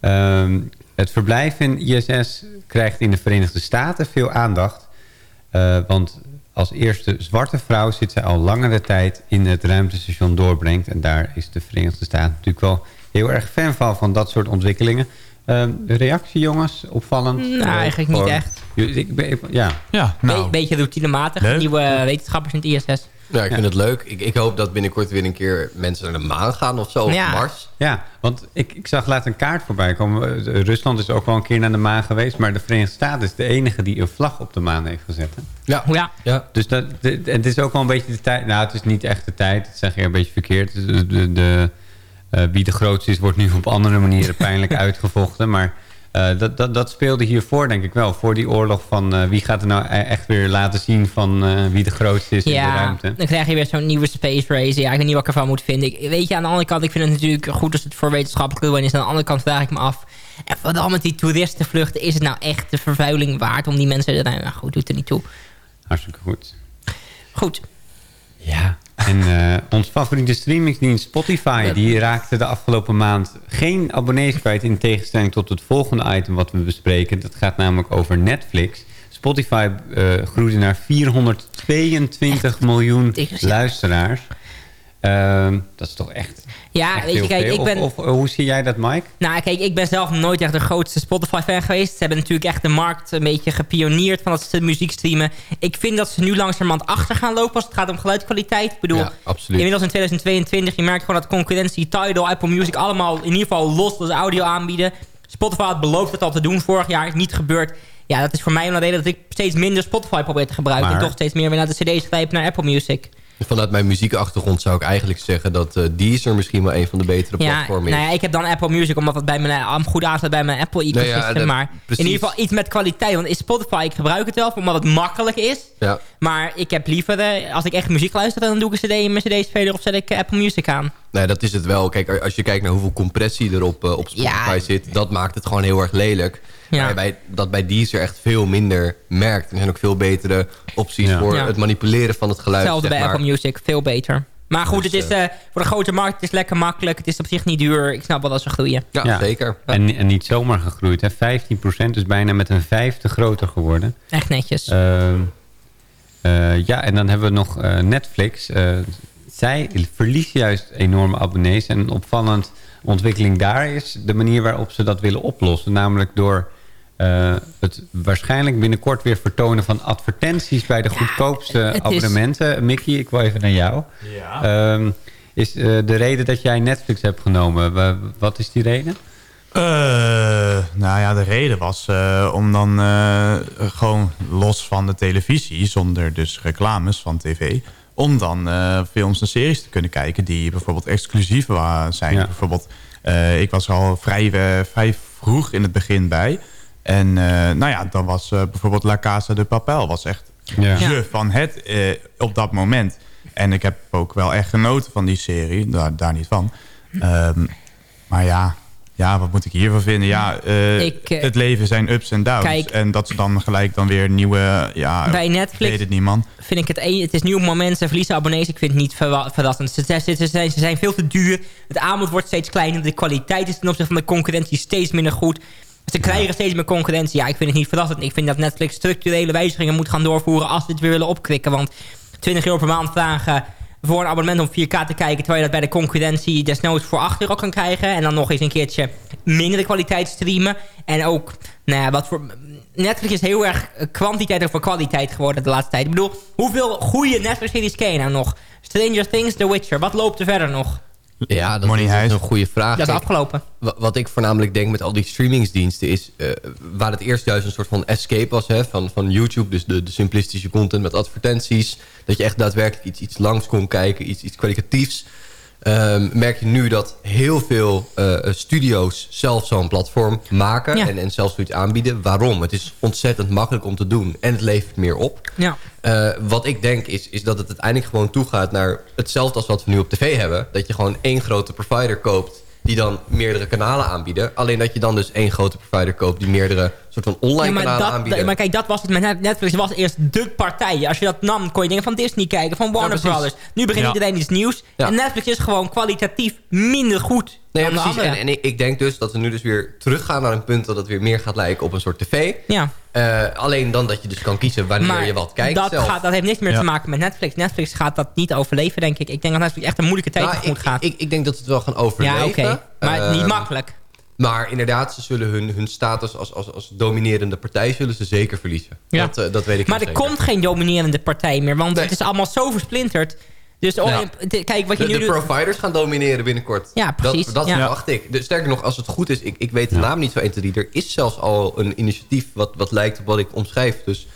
Ehm, het verblijf in ISS krijgt in de Verenigde Staten veel aandacht. Eh, want als eerste zwarte vrouw zit zij al langere tijd in het ruimtestation doorbrengt. En daar is de Verenigde Staten natuurlijk wel heel erg fan van, van dat soort ontwikkelingen. Ehm, reactie, jongens, opvallend? Nou, Eh, eigenlijk niet echt. Ik ben, ja. Ja, Be- beetje routinematig. Nieuwe wetenschappers in het ISS. Ja, ik vind het leuk. Ik, ik hoop dat binnenkort weer een keer mensen naar de maan gaan of zo. Of Ja. Mars. Ja, want ik, ik zag laat een kaart voorbij komen. Eh, Rusland is ook wel een keer naar de maan geweest... maar de Verenigde Staten is de enige die een vlag op de maan heeft gezet. hè? Ja. ja. ja. Dus dat, de- het is ook wel een beetje de tijd... Nou, het is niet echt de tijd. Dat zeg je een beetje verkeerd. De, de, de, eh, wie de grootste is, wordt nu op andere manieren pijnlijk uitgevochten. Maar eh, dat, dat, dat speelde hiervoor, denk ik wel. Voor die oorlog van eh, wie gaat er nou e- echt weer laten zien... van eh, wie de grootste is in de Ja, ruimte. dan krijg je weer zo'n nieuwe space race. Ja, ik weet niet wat ik ervan moet vinden. Ik, weet je, aan de andere kant, ik vind het natuurlijk goed als het voor wetenschappelijk doel is. Aan de andere kant vraag ik me af. En vooral met die toeristenvluchten, is het nou echt de vervuiling waard om die mensen... Nou, nou goed, doet er niet toe. Hartstikke goed. Goed. Ja. En eh, ons favoriete streamingsdienst Spotify... die raakte de afgelopen maand geen abonnees kwijt... in tegenstelling tot het volgende item wat we bespreken. Dat gaat namelijk over Netflix. Spotify eh, groeide naar 422 miljoen luisteraars. Ehm, dat is toch echt, Ja, echt weet je, kijk, ik ben... Of, of, eh, hoe zie jij dat, Mike? Nou, kijk, ik ben zelf nooit echt de grootste Spotify-fan geweest. Ze hebben natuurlijk echt de markt een beetje gepioneerd van dat muziek streamen. Ik vind dat ze nu langzamerhand achter gaan lopen als het gaat om geluidskwaliteit. Ik bedoel, Ja, absoluut. inmiddels in 2022, je merkt gewoon dat concurrentie, Tidal, Apple Music, allemaal in ieder geval los als audio aanbieden. Spotify had beloofd dat al te doen vorig jaar, is niet gebeurd. Ja, dat is voor mij een reden dat ik steeds minder Spotify probeer te gebruiken. Maar- En toch steeds meer weer naar de cd's grijpen naar Apple Music. Vanuit mijn muziekachtergrond zou ik eigenlijk zeggen dat eh Deezer misschien wel een van de betere Ja, platformen nou is. ja, ik heb dan Apple Music, omdat het bij mijn, am goed aansluit bij mijn Apple ecosystem. Nou ja, dat- maar precies. in ieder geval iets met kwaliteit. Want is Spotify, ik gebruik het wel, omdat het makkelijk is. Ja. Maar ik heb liever, eh, als ik echt muziek luister, dan doe ik een cd in mijn cd-speler of zet ik eh, Apple Music aan. Nee, dat is het wel. Kijk, als je kijkt naar hoeveel compressie er op, eh, op Spotify zit... dat maakt het gewoon heel erg lelijk. Ja. Maar bij, dat bij Deezer echt veel minder merkt. Er zijn ook veel betere opties Ja. voor Ja. het manipuleren van het geluid. Hetzelfde zeg bij maar. Apple Music, veel beter. Maar goed, Dus, het is eh, voor de grote markt, het is lekker makkelijk. Het is op zich niet duur. Ik snap wel dat ze groeien. En, en niet zomaar gegroeid, hè? 15% dus bijna met een vijfde groter geworden. Echt netjes. Ehm, eh, ja, en dan hebben we nog eh, Netflix. Eh, zij verliest juist enorme abonnees. En een opvallend ontwikkeling daar is de manier waarop ze dat willen oplossen. Namelijk door eh, het waarschijnlijk binnenkort weer vertonen van advertenties bij de goedkoopste is- abonnementen. Mickey, ik wil even naar jou. Ja. Ehm, is eh, de reden dat jij Netflix hebt genomen, wa- wat is die reden? Eh, nou ja, de reden was eh, om dan eh, gewoon los van de televisie, zonder dus reclames van tv, om dan eh, films en series te kunnen kijken die bijvoorbeeld exclusief zijn. Ja. Bijvoorbeeld, eh, ik was er al vrij, vrij vroeg in het begin bij. En eh, nou ja, dan was eh, bijvoorbeeld La Casa de Papel was echt Ja. je van het eh, op dat moment. En ik heb ook wel echt genoten van die serie, daar, daar niet van. Ehm, maar ja, ja, wat moet ik hiervan vinden? Ja, Ik, het leven zijn ups en downs. kijk. en dat ze dan gelijk dan weer nieuwe... Ja, Bij ik Netflix weet het niet, man. vind ik het... een- Het is nieuw moment, ze verliezen abonnees. Ik vind het niet verrassend. Ze, ze, ze, zijn, ze zijn veel te duur. Het aanbod wordt steeds kleiner. De kwaliteit is ten opzichte van de concurrentie steeds minder goed. Ze krijgen steeds meer concurrentie. Ja, ik vind het niet verrassend. Ik vind dat Netflix structurele wijzigingen moet gaan doorvoeren... als ze dit weer willen opkwikken. Want 20 euro per maand vragen voor een abonnement om 4K te kijken... terwijl je dat bij de concurrentie desnoods voor 8 euro kan krijgen... en dan nog eens een keertje mindere kwaliteit streamen. En ook, nou ja, wat voor... Netflix is heel erg kwantiteit over kwaliteit geworden de laatste tijd. Ik bedoel, hoeveel goede Netflix-series ken je nou nog? Stranger Things, The Witcher. Wat loopt er verder nog? Ja, dat Money is een goede vraag. Dat is afgelopen. wa- Wat ik voornamelijk denk met al die streamingsdiensten is... eh, waar het eerst juist een soort van escape was hè, van, van YouTube... dus de, de simplistische content met advertenties... dat je echt daadwerkelijk iets, iets langs kon kijken, iets, iets kwalitatiefs... ehm, merk je nu dat heel veel eh, studio's zelf zo'n platform maken... Ja. En, en zelf zoiets aanbieden. Waarom? Het is ontzettend makkelijk om te doen en het levert meer op. Ja. Eh, wat ik denk is, is dat het uiteindelijk gewoon toegaat naar hetzelfde als wat we nu op tv hebben. Dat je gewoon één grote provider koopt die dan meerdere kanalen aanbieden. Alleen dat je dan dus één grote provider koopt die meerdere soort van online Ja, maar, kanalen dat, aanbieden. maar kijk, dat was het met Net- Netflix. was eerst de partij. Als je dat nam, kon je dingen van Disney kijken, van Warner precies. Brothers. Nu begint Ja. iedereen iets nieuws. Ja. En Netflix is gewoon kwalitatief minder goed Nee, dan ja, de precies. andere. En, en ik, ik denk dus dat we nu dus weer teruggaan naar een punt dat het weer meer gaat lijken op een soort tv. Ja. Eh, alleen dan dat je dus kan kiezen wanneer Maar je wat kijkt dat, zelf. gaat, dat heeft niks meer Ja. te maken met Netflix. Netflix gaat dat niet overleven, denk ik. Ik denk dat Netflix echt een moeilijke tijd Nou, tegemoet ik, gaat. Ik, ik denk dat ze het wel gaan overleven. Ja, oké. Maar niet Ehm, makkelijk. Maar inderdaad, ze zullen hun, hun status als, als, als dominerende partij zullen ze zeker verliezen. Ja. Dat, eh, dat weet ik maar er zeker. komt geen dominerende partij meer. Want het is allemaal zo versplinterd. Dus oh, Ja. het- kijk, wat je de, nu de doet... providers gaan domineren binnenkort. Ja, precies. Dat, dat Ja. verwacht ik. De, sterker nog, als het goed is, ik, ik weet de naam niet van 1, 2, 3. Er is zelfs al een initiatief wat, wat lijkt op wat ik omschrijf. Dus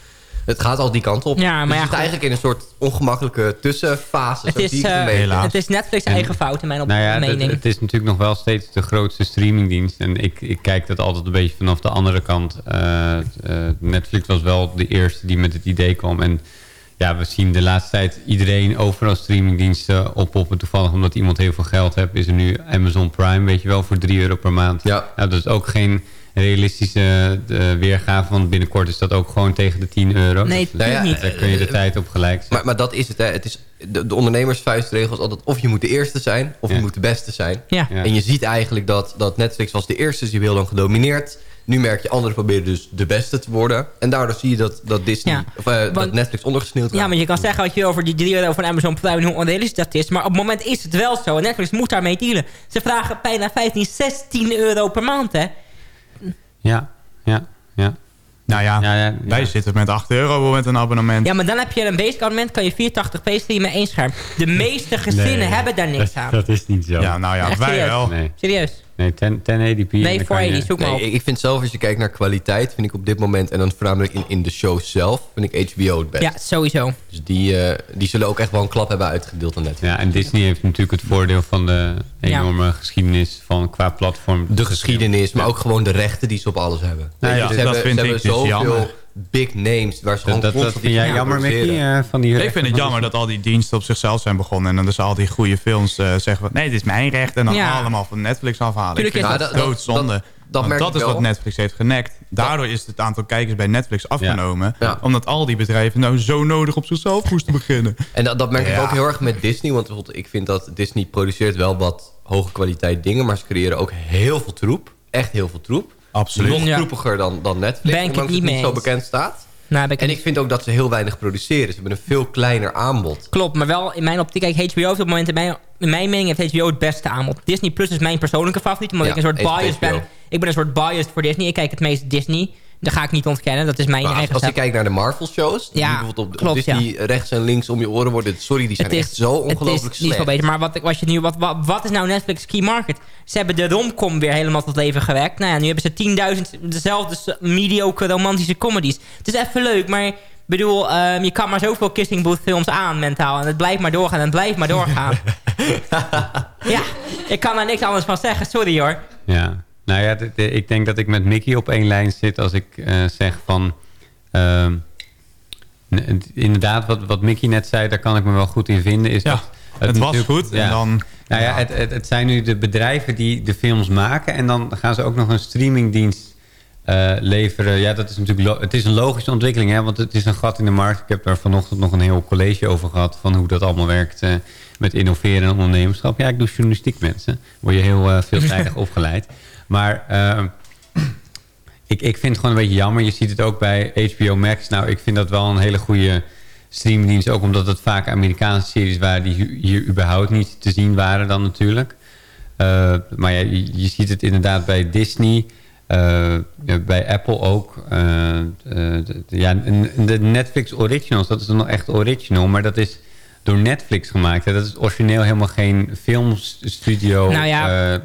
het gaat al die kant op. Ja, maar dus ja, zit goed. eigenlijk in een soort ongemakkelijke tussenfase. Het zo is, zie ik het een beetje. het is Netflix eigen fout in mijn op Nou ja, het, mening. het is natuurlijk nog wel steeds de grootste streamingdienst. En ik, ik kijk dat altijd een beetje vanaf de andere kant. Eh, eh, Netflix was wel de eerste die met het idee kwam. En ja, we zien de laatste tijd iedereen overal streamingdiensten oppoppen. Toevallig omdat iemand heel veel geld heeft, is er nu Amazon Prime, weet je wel, voor 3 euro per maand. Ja. Nou, dat is ook geen realistische eh, weergave, want binnenkort is dat ook gewoon tegen de 10 euro. Nee, Dus tuurlijk niet. Daar kun je de tijd op gelijk zetten. Maar, maar dat is het. Hè. het is, de, de ondernemersvuistregel is altijd of je moet de eerste zijn... of je moet de beste zijn. Ja. Ja. En je ziet eigenlijk dat, dat Netflix was de eerste. Die wil dan gedomineerd. Nu merk je anderen proberen dus de beste te worden. En daardoor zie je dat, dat, Disney, Ja, of, eh, dat want- Netflix ondergesneeuwd Ja, maar je kan zeggen wat je over die 3 euro van Amazon Prime en hoe onrealistisch dat is. Maar op het moment is het wel zo. En Netflix moet daarmee dealen. Ze vragen bijna 15, 16 euro per maand, hè? Ja, ja, ja. Nou ja, wij zitten met 8 euro met een abonnement. Ja, maar dan heb je een basic abonnement, kan je 480p streamen met één scherm. De meeste gezinnen Nee, hebben daar niks dat, aan. Dat is niet zo. Ja, nou ja, Echt wij serieus? wel. Nee, Serieus? Nee 10, 1080p. en Nee, dan kan 480, je- zoek maar Nee, op. ik- ik vind zelf, als je kijkt naar kwaliteit... vind ik op dit moment, en dan voornamelijk in, in de show zelf... vind ik HBO het best. Ja, sowieso. Dus die, eh, die zullen ook echt wel een klap hebben uitgedeeld aan Netflix. Ja, en Disney heeft natuurlijk het voordeel van de enorme geschiedenis van qua platform. De geschiedenis, maar ook gewoon de rechten die ze op alles hebben. Nou ja, je, dat ze hebben, vind ze ik hebben dus zoveel jammer. Big names waar ze Dat, gewoon dat, dat vind jij jammer, Mickey, eh, van die Ik vind het jammer dat al die diensten op zichzelf zijn begonnen. En dan dus al die goede films eh, zeggen van... nee, dit is mijn recht. En dan Ja. allemaal van Netflix afhalen. Tuurlijk ik vind is dat, doodzonde. dat- merk dat ik is wel. wat Netflix heeft genekt. Daardoor is het aantal kijkers bij Netflix afgenomen. Ja. Omdat al die bedrijven nou zo nodig op zichzelf moesten beginnen. En dat, dat merk ik ook heel erg met Disney. Want bijvoorbeeld, ik vind dat Disney produceert wel wat hoge kwaliteit dingen. Maar ze creëren ook heel veel troep. Echt heel veel troep. Absoluut. Nog dan, dan Netflix. Ben ik het niet het mee zo bekend staat. Nou, ik En ik vind ook dat ze heel weinig produceren. Ze hebben een veel kleiner aanbod. Klopt, maar wel in mijn optiek. Kijk, HBO heeft op het moment... In mijn, in mijn mening heeft HBO het beste aanbod. Disney Plus is mijn persoonlijke favoriet. Omdat Ja, ik een soort biased HBO. ben. Ik ben een soort biased voor Disney. Ik kijk het meest Disney. Dat ga ik niet ontkennen. Dat is mijn Maar eigen als je kijkt naar de Marvel-shows... die Ja, bijvoorbeeld op, op klopt, Disney rechts en links om je oren worden... sorry, die zijn is, echt zo het ongelooflijk is niet slecht. zo beter. Maar wat, wat, je nu, wat, wat, wat is nou Netflix key market? Ze hebben de romcom weer helemaal tot leven gewekt. Nou ja, nu hebben ze 10.000 dezelfde mediocre romantische comedies. Het is even leuk, maar... ik bedoel, ehm, je kan maar zoveel Kissing Booth films aan mentaal. En het blijft maar doorgaan en het blijft maar doorgaan. ja, ik kan daar niks anders van zeggen. Sorry hoor. Ja, nou ja, ik denk dat ik met Mickey op één lijn zit als ik eh, zeg van... ehm, inderdaad, wat, wat Mickey net zei, daar kan ik me wel goed in vinden. Is Ja, dat het was goed en dan- Nou ja, het, het, het zijn nu de bedrijven die de films maken... en dan gaan ze ook nog een streamingdienst eh, leveren. Ja, dat is natuurlijk het is een logische ontwikkeling, hè, want het is een gat in de markt. Ik heb daar vanochtend nog een heel college over gehad... van hoe dat allemaal werkt eh, met innoveren en ondernemerschap. Ja, ik doe journalistiek, mensen. Word je heel veelzijdig opgeleid. Maar... eh, ik, ik vind het gewoon een beetje jammer. Je ziet het ook bij HBO Max. Nou, ik vind dat wel een hele goede streamingdienst. Ook omdat het vaak Amerikaanse series waren... die hier überhaupt niet te zien waren dan natuurlijk. Eh, maar je, je ziet het inderdaad bij Disney... eh, bij Apple ook. eh, de, ja, de Netflix Originals, dat is dan echt original. Maar dat is door Netflix gemaakt. Hè. Dat is origineel helemaal geen filmstudio. Nou ja. eh,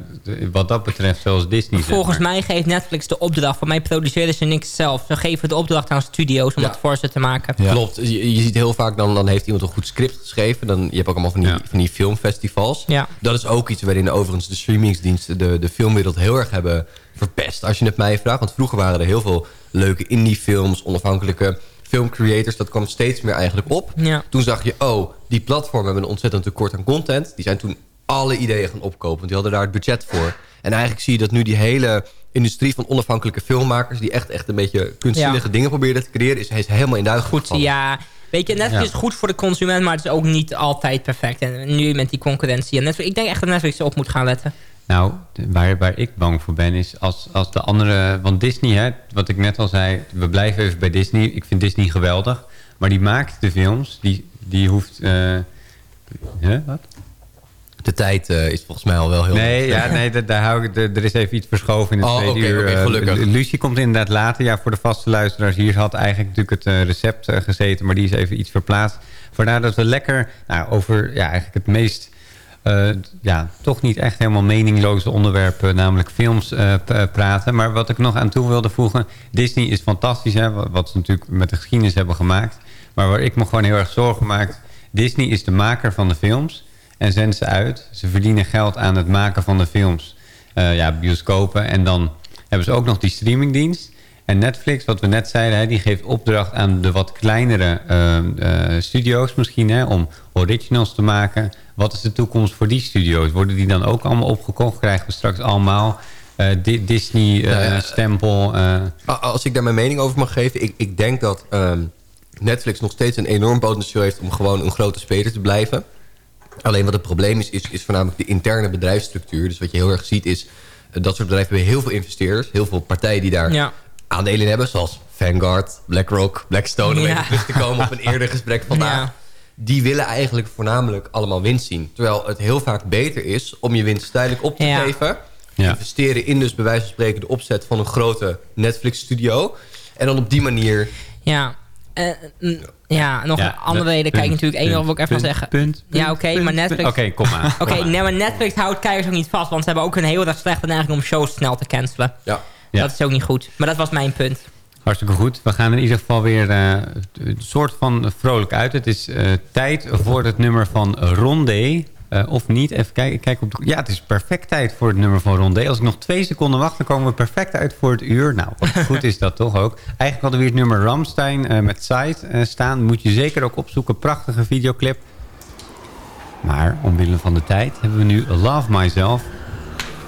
wat dat betreft, zoals Disney. zeg Volgens maar. mij geeft Netflix de opdracht. Van mij produceren ze niks zelf. Ze geven de opdracht aan studio's om Ja. het voor ze te maken. Klopt. Je, je ziet heel vaak, dan, dan heeft iemand een goed script geschreven. Dan, je hebt ook allemaal van die, van die filmfestivals. Ja. Dat is ook iets waarin overigens de streamingsdiensten de, de filmwereld heel erg hebben verpest. Als je het mij vraagt. Want vroeger waren er heel veel leuke indie films, onafhankelijke filmcreators. Dat kwam steeds meer eigenlijk op. Ja. Toen zag je, oh, die platformen hebben een ontzettend tekort aan content. Die zijn toen alle ideeën gaan opkopen. Want die hadden daar het budget voor. En eigenlijk zie je dat nu die hele industrie van onafhankelijke filmmakers... die echt, echt een beetje kunstzinnige Ja. dingen proberen te creëren... is, is helemaal in duigen Goed, gevallen. ja. Weet je, Netflix Ja. is goed voor de consument, maar het is ook niet altijd perfect. En nu met die concurrentie. En Netflix, ik denk echt dat Netflix erop moet gaan letten. Nou, waar, waar ik bang voor ben is als, als de andere... Want Disney, hè, wat ik net al zei, we blijven even bij Disney. Ik vind Disney geweldig. Maar die maakt de films, die, die hoeft... hè, wat? De tijd eh, is volgens mij al wel heel... Nee, ja, nee daar, daar hou ik, er is even iets verschoven in het Oh, tweede oké, uur. Eh, gelukkig. Lucie komt inderdaad later. Ja, voor de vaste luisteraars. Hier had eigenlijk natuurlijk het recept gezeten. Maar die is even iets verplaatst. Vandaar dat we lekker nou, over ja, eigenlijk het meest... eh, ja, toch niet echt helemaal meningloze onderwerpen, namelijk films, eh, praten. Maar wat ik nog aan toe wilde voegen... Disney is fantastisch, hè, wat, wat ze natuurlijk met de geschiedenis hebben gemaakt. Maar waar ik me gewoon heel erg zorgen maak... Disney is de maker van de films en zendt ze uit. Ze verdienen geld aan het maken van de films. Eh, ja, bioscopen. En dan hebben ze ook nog die streamingdienst. En Netflix, wat we net zeiden, hè, die geeft opdracht aan de wat kleinere eh, eh, studio's misschien... Hè, om originals te maken. Wat is de toekomst voor die studio's? Worden die dan ook allemaal opgekocht? Krijgen we straks allemaal eh, Disney, eh, Nou ja, stempel... eh, A- Als ik daar mijn mening over mag geven. Ik, ik denk dat ehm, Netflix nog steeds een enorm potentieel heeft... om gewoon een grote speler te blijven. Alleen wat het probleem is, is, is voornamelijk de interne bedrijfsstructuur. Dus wat je heel erg ziet is... dat soort bedrijven hebben heel veel investeerders. Heel veel partijen die daar Ja. Aandelen in hebben. Zoals Vanguard, BlackRock, Blackstone. Om Ja. even terug te komen op een eerder gesprek vandaag. Ja. Die willen eigenlijk voornamelijk allemaal winst zien. Terwijl het heel vaak beter is om je winst tijdelijk op te Ja. geven. Ja. Investeren in dus bij wijze van spreken de opzet van een grote Netflix-studio. En dan op die manier... Ja. Eh, mm, ja, nog Ja, een andere reden. Kijk, punt, natuurlijk één punt, wil ik even punt, zeggen. punt, ja, oké, maar Netflix... Oké, kom maar. Oké, nee, maar Netflix houdt kijkers ook niet vast. Want ze hebben ook een heel erg slechte neiging om shows snel te cancelen. Ja. Ja. Dat is ook niet goed. Maar dat was mijn punt. Hartstikke goed. We gaan in ieder geval weer eh, een soort van vrolijk uit. Het is eh, tijd voor het nummer van Rondé. Eh, of niet. Even kijken. Kijk op de... Ja, het is perfect tijd voor het nummer van Rondé. Als ik nog twee seconden wacht, dan komen we perfect uit voor het uur. Nou, wat goed is dat toch ook. Eigenlijk hadden we hier het nummer Ramstein met Side staan. Moet je zeker ook opzoeken. Prachtige videoclip. Maar omwille van de tijd hebben we nu Love Myself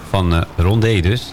van Rondé dus.